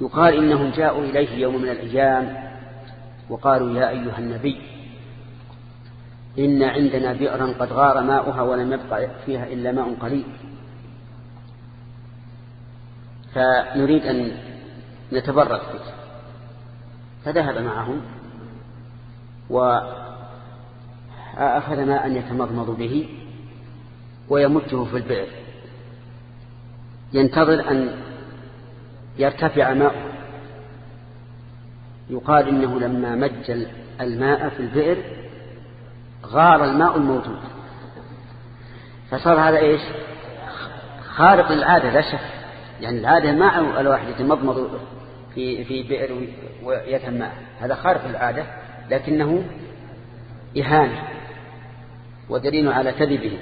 يقال إنهم جاءوا إليه يوم من الأيام وقالوا يا أيها النبي إن عندنا بئرا قد غار ماؤها ولم يبقى فيها إلا ماء قليل. فنريد أن نتبرك فيه فذهب معهم وأخذ ماء يتمضمض به ويمته في البئر. ينتظر أن يرتفع ماءه يقال إنه لما مج الماء في البئر غار الماء الموجود. فصار هذا إيش؟ خارق للعادة لا شك. يعني العادة ما الواحد يتمضمض في في بئر ويتم هذا خارق للعادة لكنه إهانة ودليل على كذبه.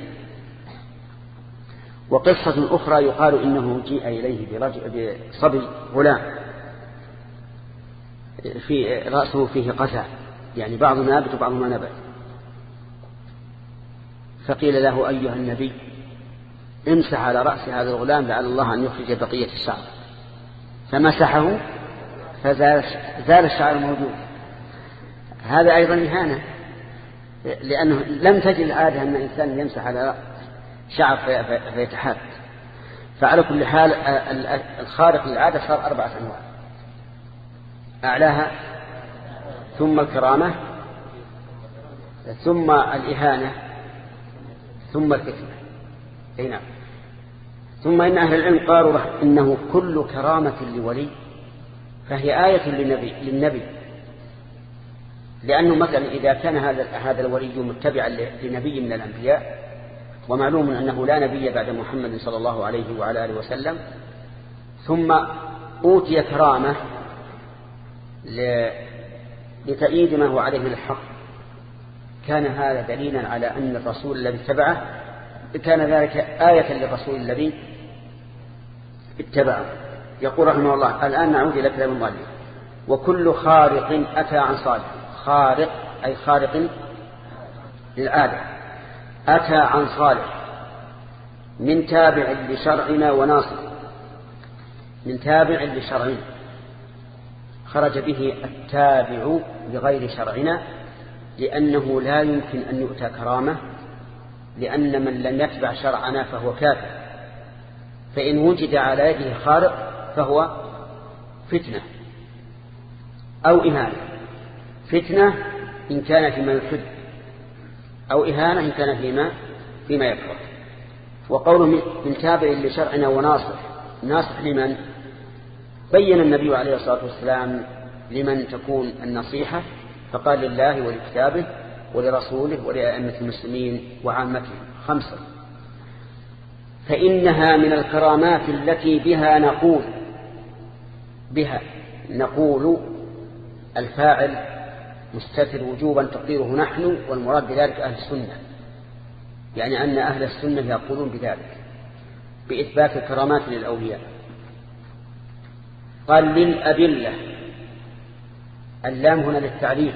وقصة أخرى يقال إنه جيء إليه برجل بصبي غلام. في رأسه فيه قسى يعني بعض نابت وبعض ما نبت. فقيل له أيها النبي امسح على رأس هذا الغلام لعل الله أن يخرج بقية الشعر. فمسحه فزال زال الشعر الموجود. هذا أيضا إهانة لأنه لم تجد العادة أن الإنسان يمسح على شعر فيتحاد فعلى كل حال الخارق للعادة صار أربعة أنواع أعلاها ثم الكرامة ثم الإهانة ثم الفتنة. أي نعم. ثم إن أهل العلم قالوا إنه كل كرامة لولي فهي آية للنبي, للنبي. لأنه مثلا إذا كان هذا هذا الولي متبعا لنبي من الأنبياء ومعلوم أنه لا نبي بعد محمد صلى الله عليه وعلى آله وسلم ثم أوتي كرامة لتأييد ما هو عليه من الحق. كان هذا دليلا على أن الرسول الذي اتبعه كان ذلك آية للرسول الذي اتبعه. يقول رحمه الله الآن نعود إلى كلام المؤلف. وكل خارق أتى عن صالح. خارق أي خارق للعادة أتى عن صالح. من تابع لشرعنا وناصر. من تابع لشرعنا. خرج به التابع لغير شرعنا لأنه لا يمكن أن يؤتى كرامة لأن من لم يتبع شرعنا فهو كافر. فإن وجد على يده خارق فهو فتنة أو إهانة. فتنة إن كان فيما يحب أو إهانة إن كان فيما فيما يكره. وقوله من تابع لشرعنا وناصر ناصح لمن؟ بين النبي عليه الصلاة والسلام لمن تكون النصيحة فقال لله ولكتابه ولرسوله ولأئمة المسلمين وعامتهم خمسة. فإنها من الكرامات التي بها نقول بها نقول الفاعل مستتر وجوبا تقديره نحن والمراد بذلك أهل السنة. يعني أن أهل السنة يقولون بذلك بإثبات الكرامات للأولياء. قال للأدلة. اللام هنا للتعليل.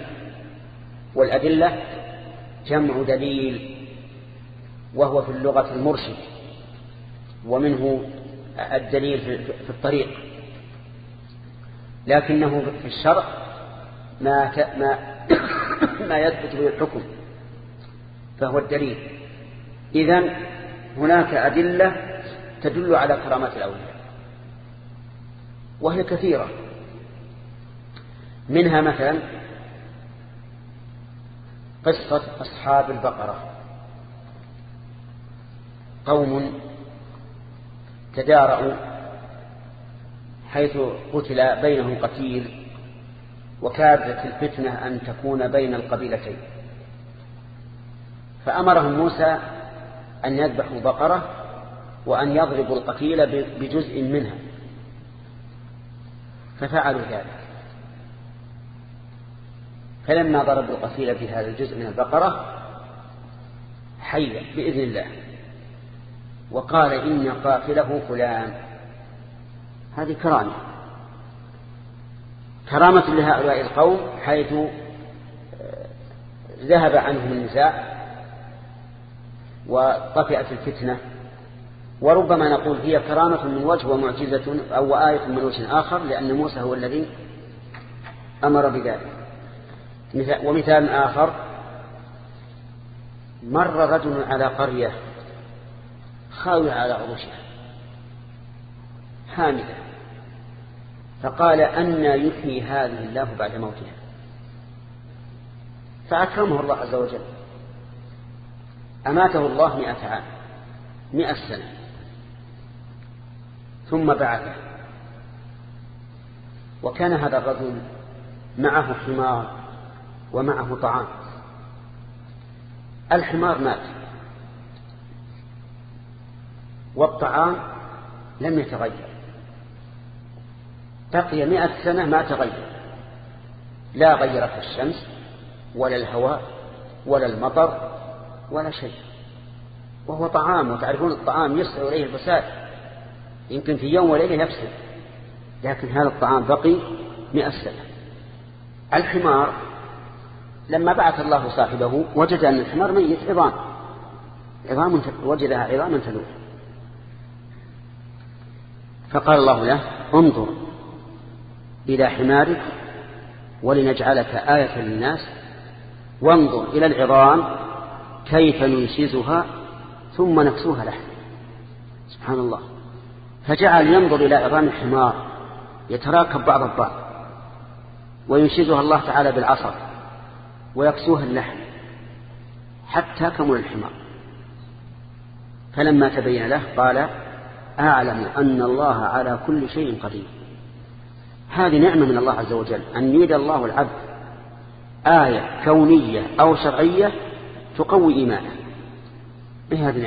والأدلة جمع دليل وهو في اللغة المرشد ومنه الدليل في الطريق. لكنه في الشرع ما ما ما يثبت به الحكم فهو الدليل. إذن هناك أدلة تدل على كرامات الأولياء. وهي كثيرة. منها مثلا قصة أصحاب البقرة. قوم تدارأوا حيث قتل بينهم قتيل وكادت الفتنة أن تكون بين القبيلتين. فأمرهم موسى أن يذبحوا بقرة وأن يضربوا القتيل بجزء منها. ففعلوا ذلك. فلما ضربوا القتيل بهذا الجزء من البقرة حي بإذن الله. وقال إن قاتله فلان. هذه كرامة. كرامة لهؤلاء القوم حيث آه، ذهب عنهم النزاع وطفئت الفتنة. وربما نقول هي كرامة من وجه ومعجزة أو آية من وجه آخر لأن موسى هو الذي أمر بذلك. ومثال آخر مر رجل على قرية خاوية على عروشها حاملة فقال أن يحيي هذه الله بعد موتها. فأكرمه الله عز وجل. أماته الله مئة عام مئة سنة. ثم بعثه وكان هذا الرجل معه حمار ومعه طعام. الحمار مات. والطعام لم يتغير. بقي مئة سنة ما تغير. لا غيرت الشمس ولا الهواء ولا المطر ولا شيء. وهو طعام وتعرفون الطعام يسر إليه الفساد. يمكن في يوم وليلة يفسد لكن هذا الطعام بقي مئة سنة. الحمار لما بعث الله صاحبه وجد أن الحمار ميت عظام. عظام وجدها عظاما تلوح فقال الله له انظر إلى حمارك ولنجعلك آية للناس وانظر إلى العظام كيف ننشزها ثم نكسوها لحم سبحان الله. فجعل ينظر إلى عظام الحمار يتراكب بعض البعض وينشزها الله تعالى بالعصر ويكسوها اللحم حتى كمل الحمار. فلما تبين له قال أعلم أن الله على كل شيء قدير. هذه نعمة من الله عز وجل أن يريد الله العبد آية كونية أو شرعية تقوي إيمانه. إيه هذه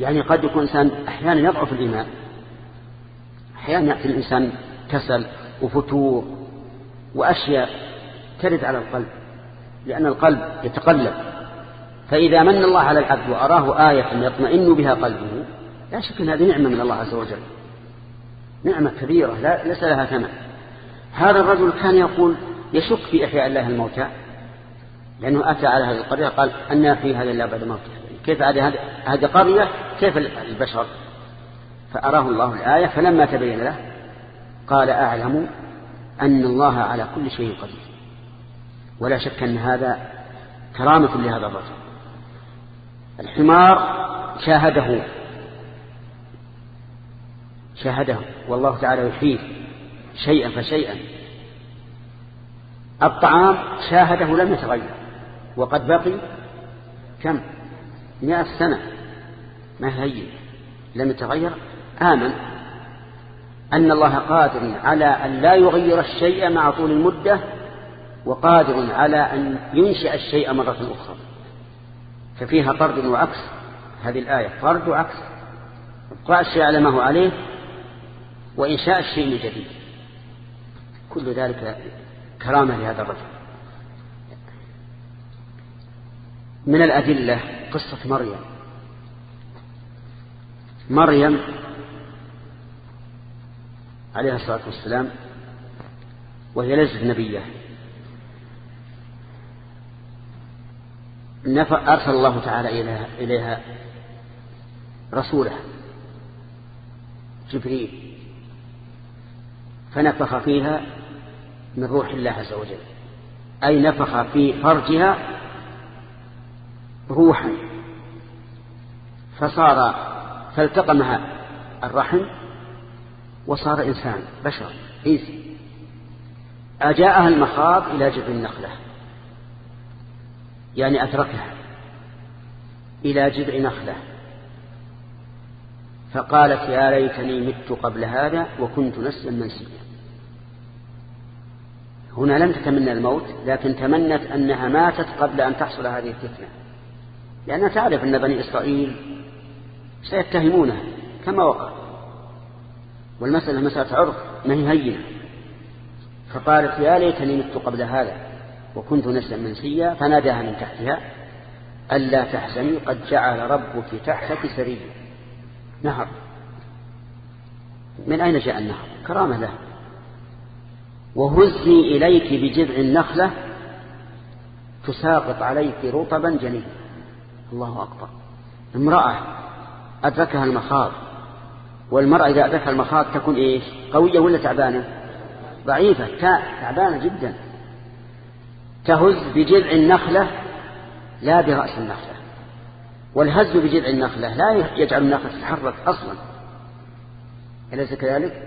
يعني قد يكون إنسان أحيانا يضعف الإيمان. أحيانا يأتي الإنسان كسل وفتور وأشياء ترد على القلب لأن القلب يتقلب. فإذا من الله على العبد وأراه آية يطمئن بها قلبه لا شك أن هذه نعمة من الله عز وجل. نعمة كبيرة لا ليس لها ثمن. هذا الرجل كان يقول يشك في إحياء الله الموتى لأنه أتى على هذه القرية قال أن في هذا الله بعد موته. كيف هذه قرية كيف البشر؟ فأراه الله الآية فلما تبين له قال أعلم أن الله على كل شيء قدير. ولا شك أن هذا كرامة لهذا الرجل. الحمار شاهده. شاهده. والله تعالى يحييه. شيئا فشيئا. الطعام شاهده لم يتغير. وقد بقي كم؟ مئة سنة ما هي؟ لم يتغير؟ آمن. أن الله قادر على أن لا يغير الشيء مع طول المدة وقادر على أن ينشئ الشيء مرة أخرى. ففيها طرد وعكس. هذه الآية طرد وعكس. إبقاء الشيء على ما هو عليه وإنشاء الشيء من جديد. كل ذلك كرامة لهذا الرجل. من الأدلة قصة مريم. مريم عليها الصلاة والسلام وهي ليست نبية. أرسل الله تعالى إليها, إليها رسوله جبريل فنفخ فيها من روح الله عز وجل. أي نفخ في فرجها روحا. فصار فالتقمها الرحم وصار إنسان بشر عيسى أجاءها المخاض إلى جذع النخلة. يعني أتركها إلى جذع نخلة. فقالت يا ليتني مت قبل هذا وكنت نسلا منسيا. هنا لم تتمنى الموت لكن تمنت أنها ماتت قبل أن تحصل هذه الفتنة. لأنها تعرف أن بني إسرائيل سيتهمونها كما وقع. والمسألة مسألة عرف ما هي هينة. فقالت يا ليتني مت قبل هذا وكنت نسلا منسيا فناداها من تحتها ألا تحزني قد جعل ربك تحتك سريا. نهر. من أين جاء النهر؟ كرامة له. وهزي إليك بجذع النخلة تساقط عليك رطبا جنيا. الله أكبر. امرأة أدركها المخاض والمرأة إذا أدركها المخاض تكون إيش؟ قوية ولا تعبانة؟ ضعيفة تعبانة جدا. تهز بجذع النخلة لا برأس النخلة والهز بجذع النخلة لا يجعل النخلة تتحرك أصلا. أليس كذلك؟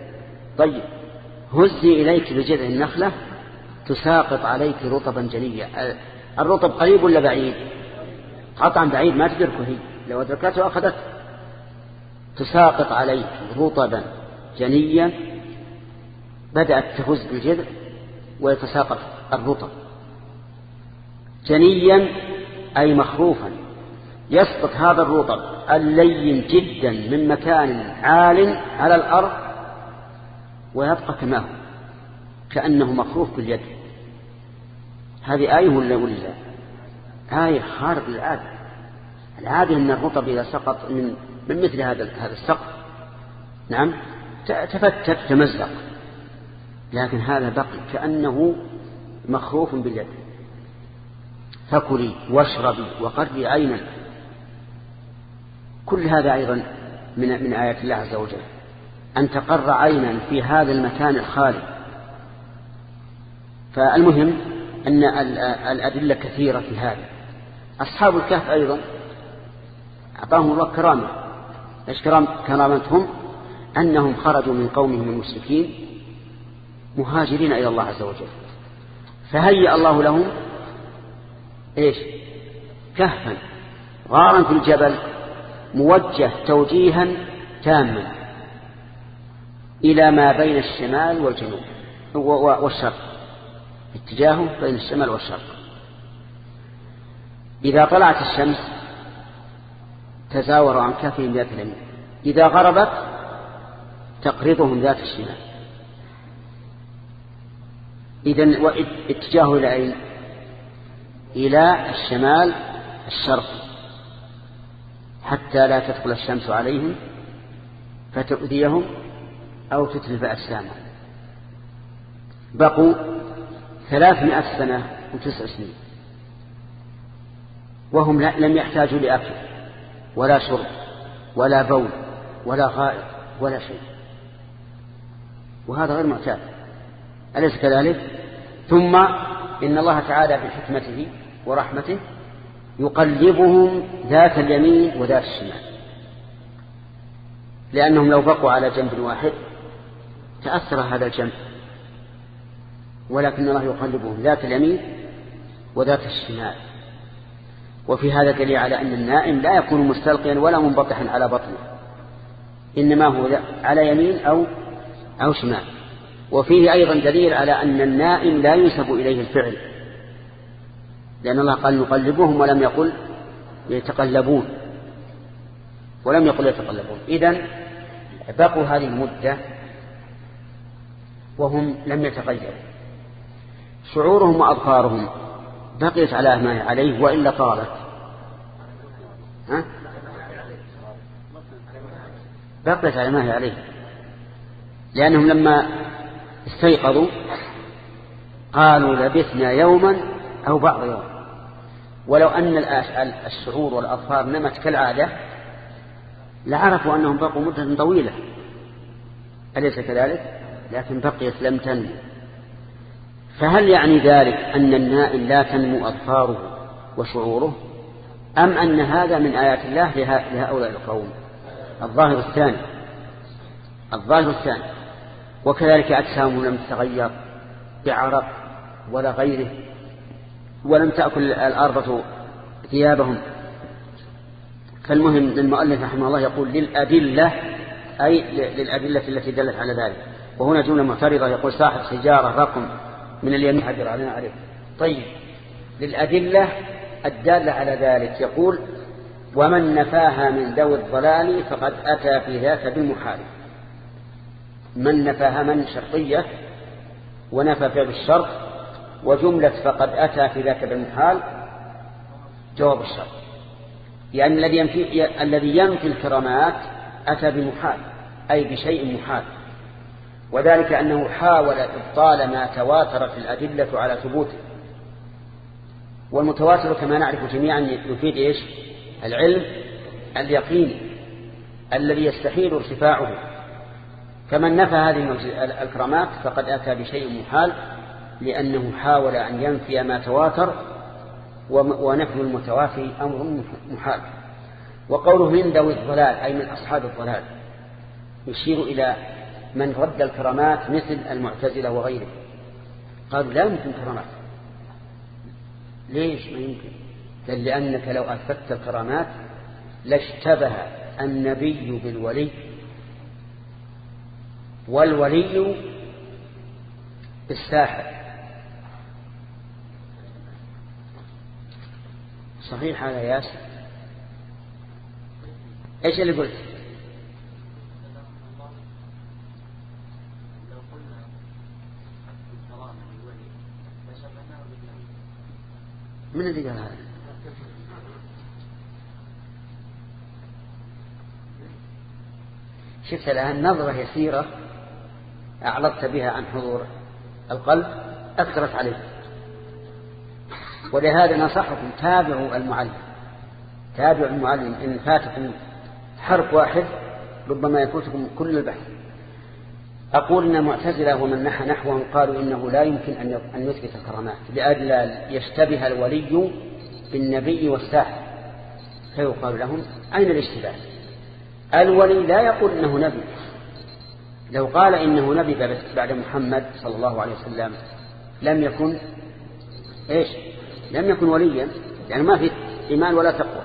طيب هزي إليك بجذع النخلة تساقط عليك رطبا جنيا الرطب قريب ولا بعيد؟ قطعا بعيد ما تدركه هي. لو أدركته أخذت. تساقط عليك رطبا جنيا. بدأت تهز بالجذع ويتساقط الرطب. جنيا أي مخروفا. يسقط هذا الرطب اللين جدا من مكان عال على الأرض ويبقى كما هو كأنه مخروف باليد هذه آية ولا ولا آية خارق للعادة العادة أن الرطب إذا سقط من من مثل هذا هذا السقف نعم تفتت تمزق. لكن هذا بقي كأنه مخروف باليد. فكلي واشربي وقري عينا. كل هذا أيضا من من آيات الله عز وجل. أن تقر عينا في هذا المكان الخالي. فالمهم أن الأدلة كثيرة في هذا. أصحاب الكهف أيضا أعطاهم الله كرامة. إيش كرامتهم؟ أنهم خرجوا من قومهم المشركين مهاجرين إلى الله عز وجل. فهيأ الله لهم إيش؟ كهفا. غارا في الجبل موجه توجيها تاما إلى ما بين الشمال والجنوب والشرق. اتجاهه بين الشمال والشرق. إذا طلعت الشمس تزاوروا عن كافهم ذات اليمين. إذا غربت تقرضهم ذات الشمال. إذن اتجاهه إلى أين إلى الشمال الشرق. حتى لا تدخل الشمس عليهم فتؤذيهم أو تتلف أجسامهم. بقوا ثلاثمائة سنة وتسع سنين. وهم لم يحتاجوا لأكل ولا شرب ولا بول ولا غائط ولا شيء. وهذا غير معتاد. أليس كذلك؟ ثم إن الله تعالى بحكمته ورحمته يقلبهم ذات اليمين وذات الشمال. لأنهم لو بقوا على جنب واحد تأثر هذا الجنب. ولكن الله يقلبهم ذات اليمين وذات الشمال. وفي هذا دليل على أن النائم لا يكون مستلقيا ولا منبطحا على بطنه إنما هو على يمين أو أو شمال. وفيه أيضا دليل على أن النائم لا ينسب إليه الفعل لأن الله قال نقلبهم ولم يقل يتقلبون ولم يقل يتقلبون. إذن بقوا هذه المدة وهم لم يتغيروا. شعورهم وأظفارهم بقيت على ما عليه وإلا طالت. ها؟ بقيت على ما هي عليه. لأنهم لما استيقظوا قالوا لبثنا يوما أو بعض يوم. ولو أن الشعور والأظفار نمت كالعادة لعرفوا أنهم بقوا مدة طويلة. أليس كذلك؟ لكن بقيت لم تنمو. فهل يعني ذلك أن النائم لا تنمو أظفاره وشعوره؟ أم أن هذا من آيات الله لهؤلاء القوم؟ الظاهر الثاني. الظاهر الثاني. وكذلك أجسامهم لم تتغير بعرق ولا غيره ولم تأكل الأرض ثيابهم. فالمهم المؤلف رحمه الله يقول للأدلة أي للأدلة التي دلت على ذلك. وهنا جملة معترضة يقول صاحب سجارة رقم من اليمين حجر علينا عليه طيب للأدلة الدالة على ذلك يقول ومن نفاها من ذوي الضلال فقد أتى في ذاك بالمحال من نفاها من؟ شرطية. ونفى فعل الشرط. وجملة فقد أتى في ذاك بالمحال جواب الشرط. يعني الذي ينفي الذي ينفي الكرامات أتى بمحال أي بشيء محال وذلك أنه حاول إبطال ما تواترت الأدلة على ثبوته. والمتواتر كما نعرف جميعا يفيد إيش؟ العلم اليقيني الذي يستحيل ارتفاعه. فمن نفى هذه الكرامات فقد أتى بشيء محال لأنه حاول أن ينفي ما تواتر ونفي المتوافي أمر محال. وقوله من ذوي الضلال أي من أصحاب الضلال يشير إلى من رد الكرامات مثل المعتزلة وغيره قالوا لا يمكن كرامات. ليش ما يمكن؟ قال لأنك لو أثبت الكرامات لاشتبه النبي بالولي. والولي بالساحر. صحيح هذا ياسر؟ إيش اللي قلت؟ من الذي قال هذا شفت الآن نظرة يسيرة أعرضت بها عن حضور القلب أثرت عليه. ولهذا نصحكم تابعوا المعلم. تابعوا المعلم. إن فاتكم حرف واحد ربما يفوتكم كل البحث. أقول إن معتزلة ومن نحى نحوهم قالوا إنه لا يمكن أن يثبت الكرامات لأجل يشتبه الولي بالنبي والساحر. فيقال لهم؟ أين الاشتباه؟ الولي لا يقول إنه نبي. لو قال إنه نبي بعد محمد صلى الله عليه وسلم لم يكن إيش؟ لم يكن وليا يعني ما في إيمان ولا تقوى.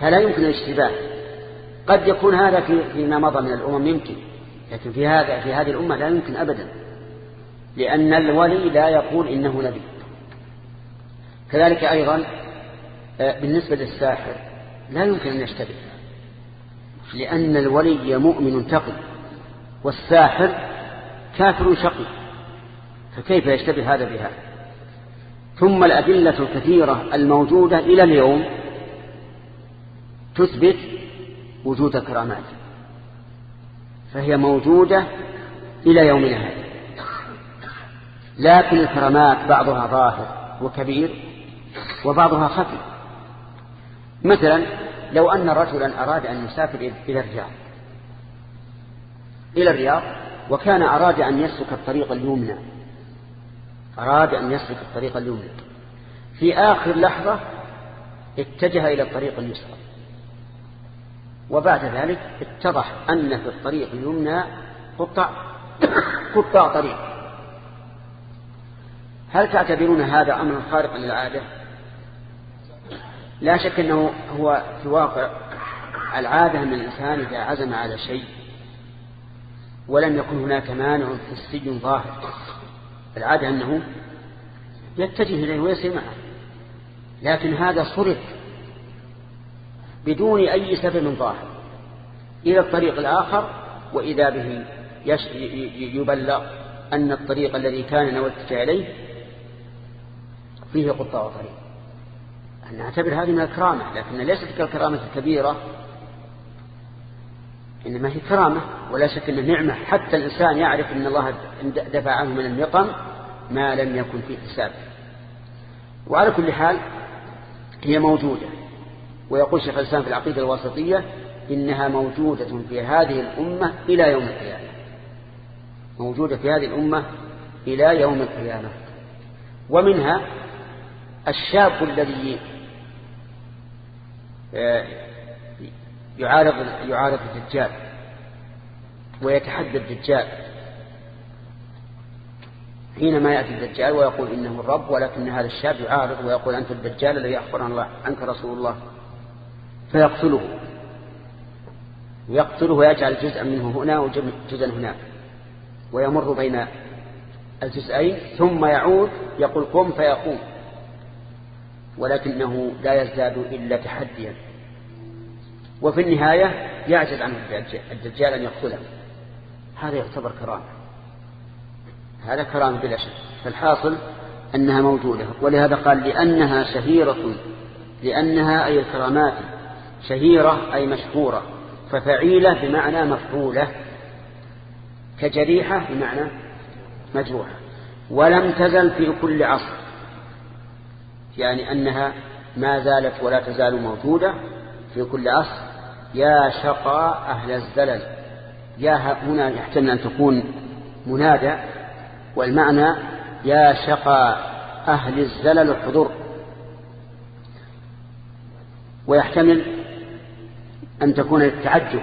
فلا يمكن الاشتباه. قد يكون هذا في فيما مضى من الأمم يمكن. لكن في هذا في هذه الأمة لا يمكن أبدا لأن الولي لا يقول إنه نبي. كذلك أيضا آه، بالنسبة للساحر لا يمكن أن يشتبه لأن الولي مؤمن تقي والساحر كافر شقي. فكيف يشتبه هذا بهذا؟ ثم الأدلة الكثيرة الموجودة إلى اليوم تثبت وجود الكرامات فهي موجودة إلى يومنا هذا لكن الكرامات بعضها ظاهر وكبير وبعضها خفي. مثلا لو أن رجلا أراد أن يسافر إلى الرياض إلى الرياض وكان أراد أن يسلك الطريق اليمنى أراد أن يسلك الطريق اليمنى. في آخر لحظة اتجه إلى الطريق اليسرى. وبعد ذلك اتضح أن في الطريق اليمنى قطع قطاع طريق. هل تعتبرون هذا أمرا خارقا للعادة؟ لا شك أنه هو في واقع العادة أن الإنسان إذا عزم على شيء ولم يكن هناك مانع حسي ظاهر. العادة أنه يتجه إليه ويسير معه. لكن هذا صرف بدون أي سبب ظاهر. إلى الطريق الآخر وإذا به يبلغ أن الطريق الذي كان نوى إليه فيه قطاع طريق نعتبر هذه من الكرامة لكن ليست كالكرامة الكبيرة. إنما هي كرامة ولا شك أنه نعمة. حتى الإنسان يعرف أن الله دفع عنه من النقم ما لم يكن في حسابه. وعلى كل حال هي موجودة. ويقول شيخ الإسلام في العقيدة الواسطية إنها موجودة في هذه الأمة إلى يوم القيامة. موجودة في هذه الأمة إلى يوم القيامة. ومنها الشاب الذي آه، يعارض يعارض الدجال ويتحدى الدجال حينما يأتي الدجال ويقول إنه الرب ولكن هذا الشاب يعارض ويقول أنت الدجال الذي أخبر الله عنك رسول الله. فيقتله. يقتله ويجعل جزءا منه هنا وجزءا هناك. ويمر بين الجزئين ثم يعود يقول قم فيقوم. ولكنه لا يزداد إلا تحديا. وفي النهاية يعجز عنه الدجال أن يقتله. هذا يعتبر كرامة. هذا كرامة بلا شك. فالحاصل أنها موجودة. ولهذا قال لأنها شهيرة لأنها أي الكرامات شهيرة أي مشهورة ففعيلة بمعنى مفعولة كجريحة بمعنى مجروحة. ولم تزل في كل عصر يعني أنها ما زالت ولا تزال موجودة في كل عصر. يا شقى أهل الزلل يا هنا يحتمل أن تكون منادى والمعنى يا شقى أهل الزلل حضور ويحتمل أن تكون للتعجب.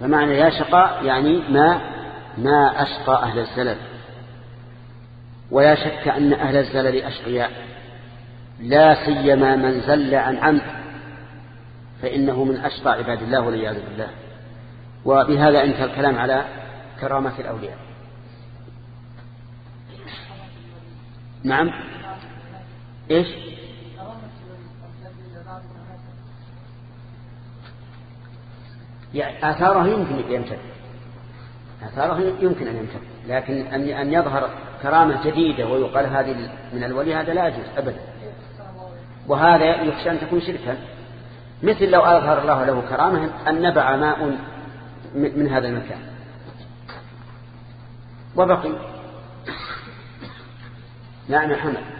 فمعنى يا شقى يعني ما ما أشقى أهل الزلل. ولا شك أن أهل الزلل أشقياء. لا سيما من زل عن عمد. فإنه من أشقى عباد الله والعياذ بالله. وبهذا انتهى الكلام على كرامة الأولياء. نعم. إيش؟ يعني آثاره يمكن يمتد آثاره يمكن أن يمتد لكن أن يظهر كرامة جديدة ويقال هذه من الولي هذا لا يجوز أبدا. وهذا يخشى أن تكون شركا. مثل لو أظهر الله له كرامة أن نبع ماء من هذا المكان. وبقي. نعم حمد.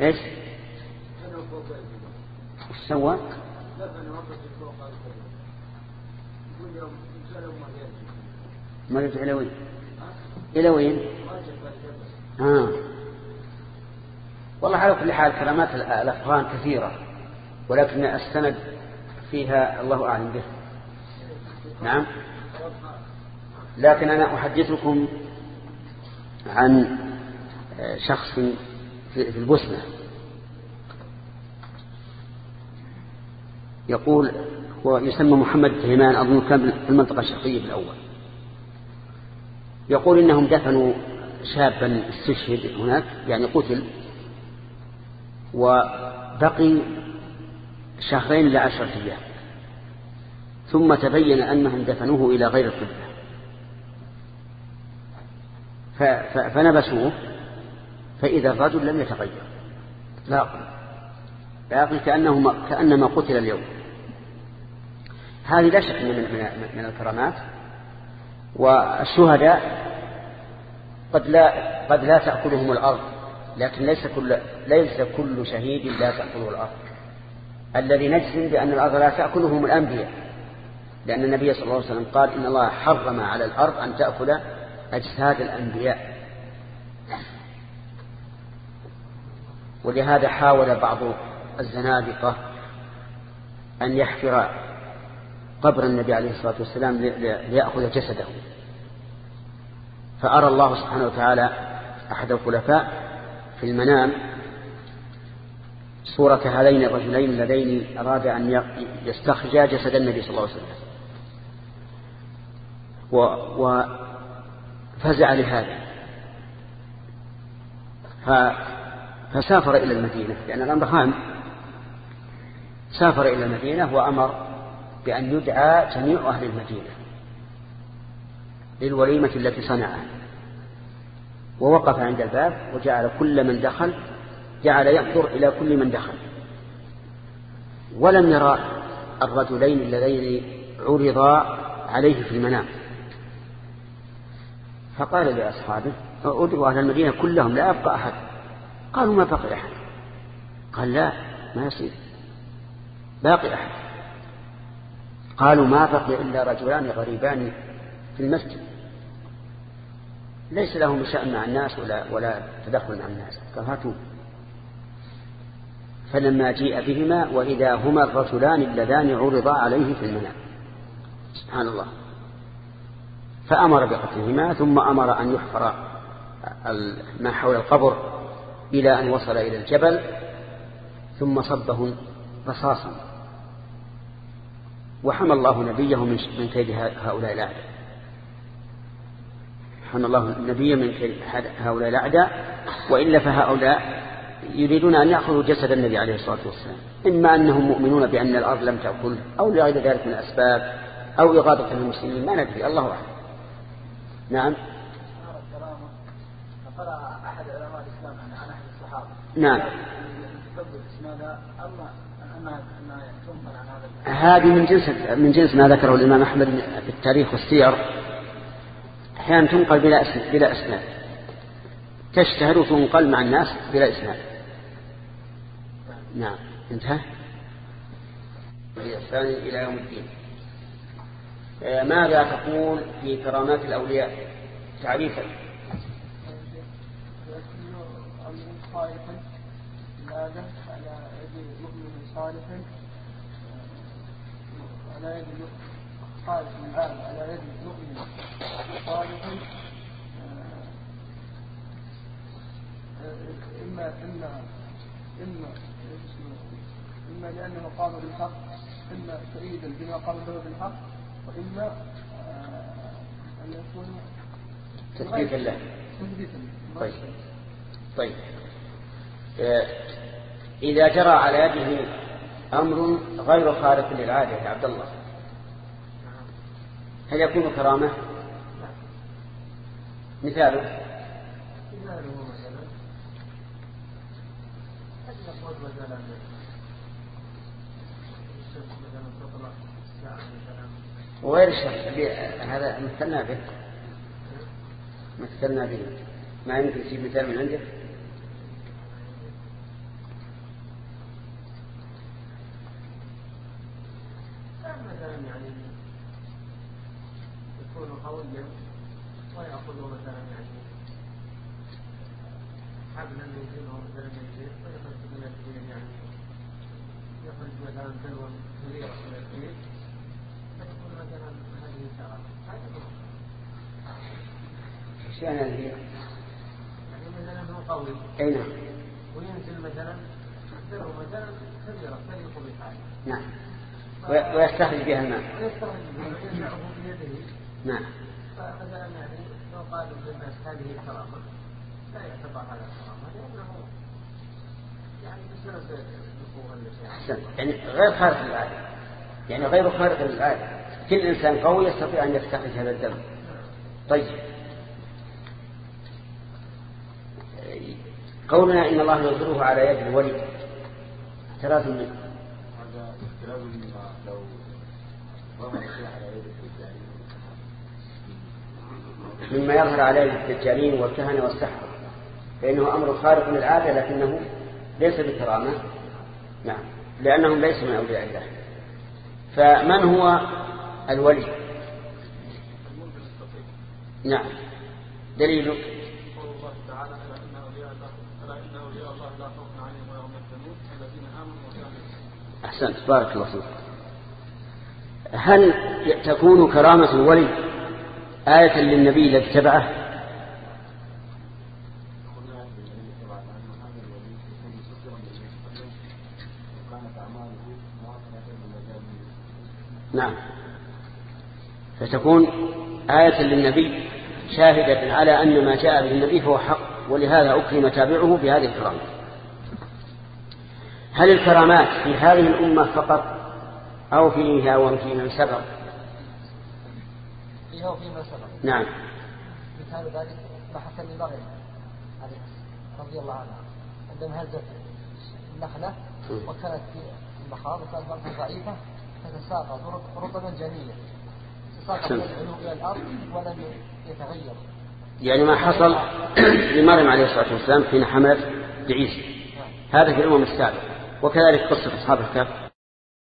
إيش؟ إيش سوى رجع إلى وين؟ إلى وين؟ آه. والله على كل حال كلمات الأفغان كثيرة ولكن السند فيها الله أعلم به. نعم. لكن أنا أحدثكم عن شخص في البوسنة. يقول ويسمى محمد تهمان أظن كان في المنطقة الشرقية بالأول يقول إنهم دفنوا شابا استشهد هناك يعني قتل وبقي شهرين إلى عشرة أيام ثم تبين أنهم دفنوه إلى غير القبلة. فنبسوه. فإذا الرجل لم يتغير. لا. باقي كأنه كأنما قتل اليوم. هذه لا شك من, من الكرامات. والشهداء قد لا قد لا تأكلهم الأرض لكن ليس كل ليس كل شهيد لا تأكله الأرض. الذي نجزم بأن الأرض لا تأكلهم الأنبياء. لأن النبي صلى الله عليه وسلم قال إن الله حرم على الأرض أن تأكل أجساد الأنبياء. ولهذا حاول بعض الزنادقة أن يحفر قبر النبي عليه الصلاة والسلام ليأخذ جسده. فأرى الله سبحانه وتعالى أحد الخلفاء في المنام صورة هذين الرجلين اللذين أراد أن يستخرجا جسد النبي صلى الله عليه وسلم. وفزع لهذا. فسافر إلى المدينة لأن الأمر هام سافر إلى المدينة وأمر بأن يدعى جميع أهل المدينة للوليمة التي صنعها. ووقف عند الباب وجعل كل من دخل جعل ينظر إلى كل من دخل. ولم يرى الرجلين اللذين عرضا عليه في المنام. فقال لأصحابه ادعوا أهل المدينة كلهم لا يبقى أحد. قالوا ما بقي أحد. قال لا ما يصير. باقي أحد. قالوا ما بقي إلا رجلان غريبان في المسجد. ليس لهم شأن مع الناس ولا, ولا تدخل مع الناس. قال هاتوا. فلما جيء بهما وإذا هما الرجلان اللذان عرضا عليه في المنام. سبحان الله. فأمر بقتلهما ثم أمر أن يحفر ما حول القبر إلى أن وصل إلى الجبل ثم صبه رصاصا. وحمى الله نبيه من كيد هؤلاء الأعداء. حمى الله النبي من كيد هؤلاء الأعداء. وإلا فهؤلاء يريدون أن يأخذوا جسد النبي عليه الصلاة والسلام. إما أنهم مؤمنون بأن الأرض لم تأكل أو لغير ذلك من الأسباب أو إغاظة المسلمين ما ندري. الله أعلم. نعم قرأ أحد علماء الإسلام عن أحد الصحابة نعم. هذه من جنس من جنس ما ذكره الإمام أحمد في التاريخ والسير. أحيانا تنقل بلا بلا إسناد. تشتهر وتنقل مع الناس بلا إسناد. نعم. انتهى. الثاني إلى يوم الدين. آه، ماذا تقول في كرامات الأولياء؟ تعريفا. على يد مؤمن صالح. على يد صالح. العام على يد مؤمن صالح. إما إما إما إما لأنه قام بالحق إما تأييدا بما قام به بالحق وإما آه، أن يكون تثبيتا له. تثبيتا طيب. طيب. آه، إذا جرى على يده أمر غير خارق للعادة يا عبد الله. هل يكون كرامة؟ مثاله وغير الشخص هذا مثلنا به. مثلنا به. ما يمكن تجيب مثال من عندك مثلا يعني يكون قويا ويأخذ مثلا يعني حبلا يجيبه مثلا من البيت ويخرج من البيت يعني يخرج مثلا دلوا كبيرة من البيت فيكون مثلا هذه شرع إيش يعني هي؟ يعني مثلا هو قوي اي نعم وينزل مثلا دلو مثلا كبيرة تليق بحاله نعم ويستخرج بها الماء. نعم. يعني لو قالوا للناس هذه كرامة لا هذا كرامة لأنه يعني بسبب يعني غير خارق للعادة يعني غير خارق للعادة كل إنسان قوي يستطيع أن يستخرج هذا الدم. طيب. قولنا إن الله يظهره على يد الولي. ثلاث منه. مما يظهر عليه الدجالين والكهنة والسحرة فإنه أمر خارق للعادة لكنه ليس بكرامة. نعم. لأنهم ليسوا من أولياء الله. فمن هو الولي؟ نعم. دليل الله تعالى إن أولياء الله إن أولياء الله لا خوف عليهم ولا هم يحزنون الذين آمنوا وكانوا أحسنت. بارك الله فيك. هل تكون كرامة الولي آية للنبي الذي اتبعه؟ نعم. فتكون آية للنبي شاهدة على أن ما جاء به النبي فهو حق ولهذا أكرم تابعه بهذه الكرامة. هل الكرامات في هذه الأمة فقط أو فيها وفي من سبق. فيها وفي من سبق. نعم. مثال ذلك ما حصل لمريم رضي الله عنها عندما هزت النخلة وكانت في المخاض وكانت مرة ضعيفة تتساقط رطبا جنيا تساقط العلو إلى الأرض ولم يتغير. يعني ما حصل لمريم عليه الصلاة والسلام حين حملت بعيسى. هذا في الأمم السابقة. وكذلك قصة أصحاب الكهف.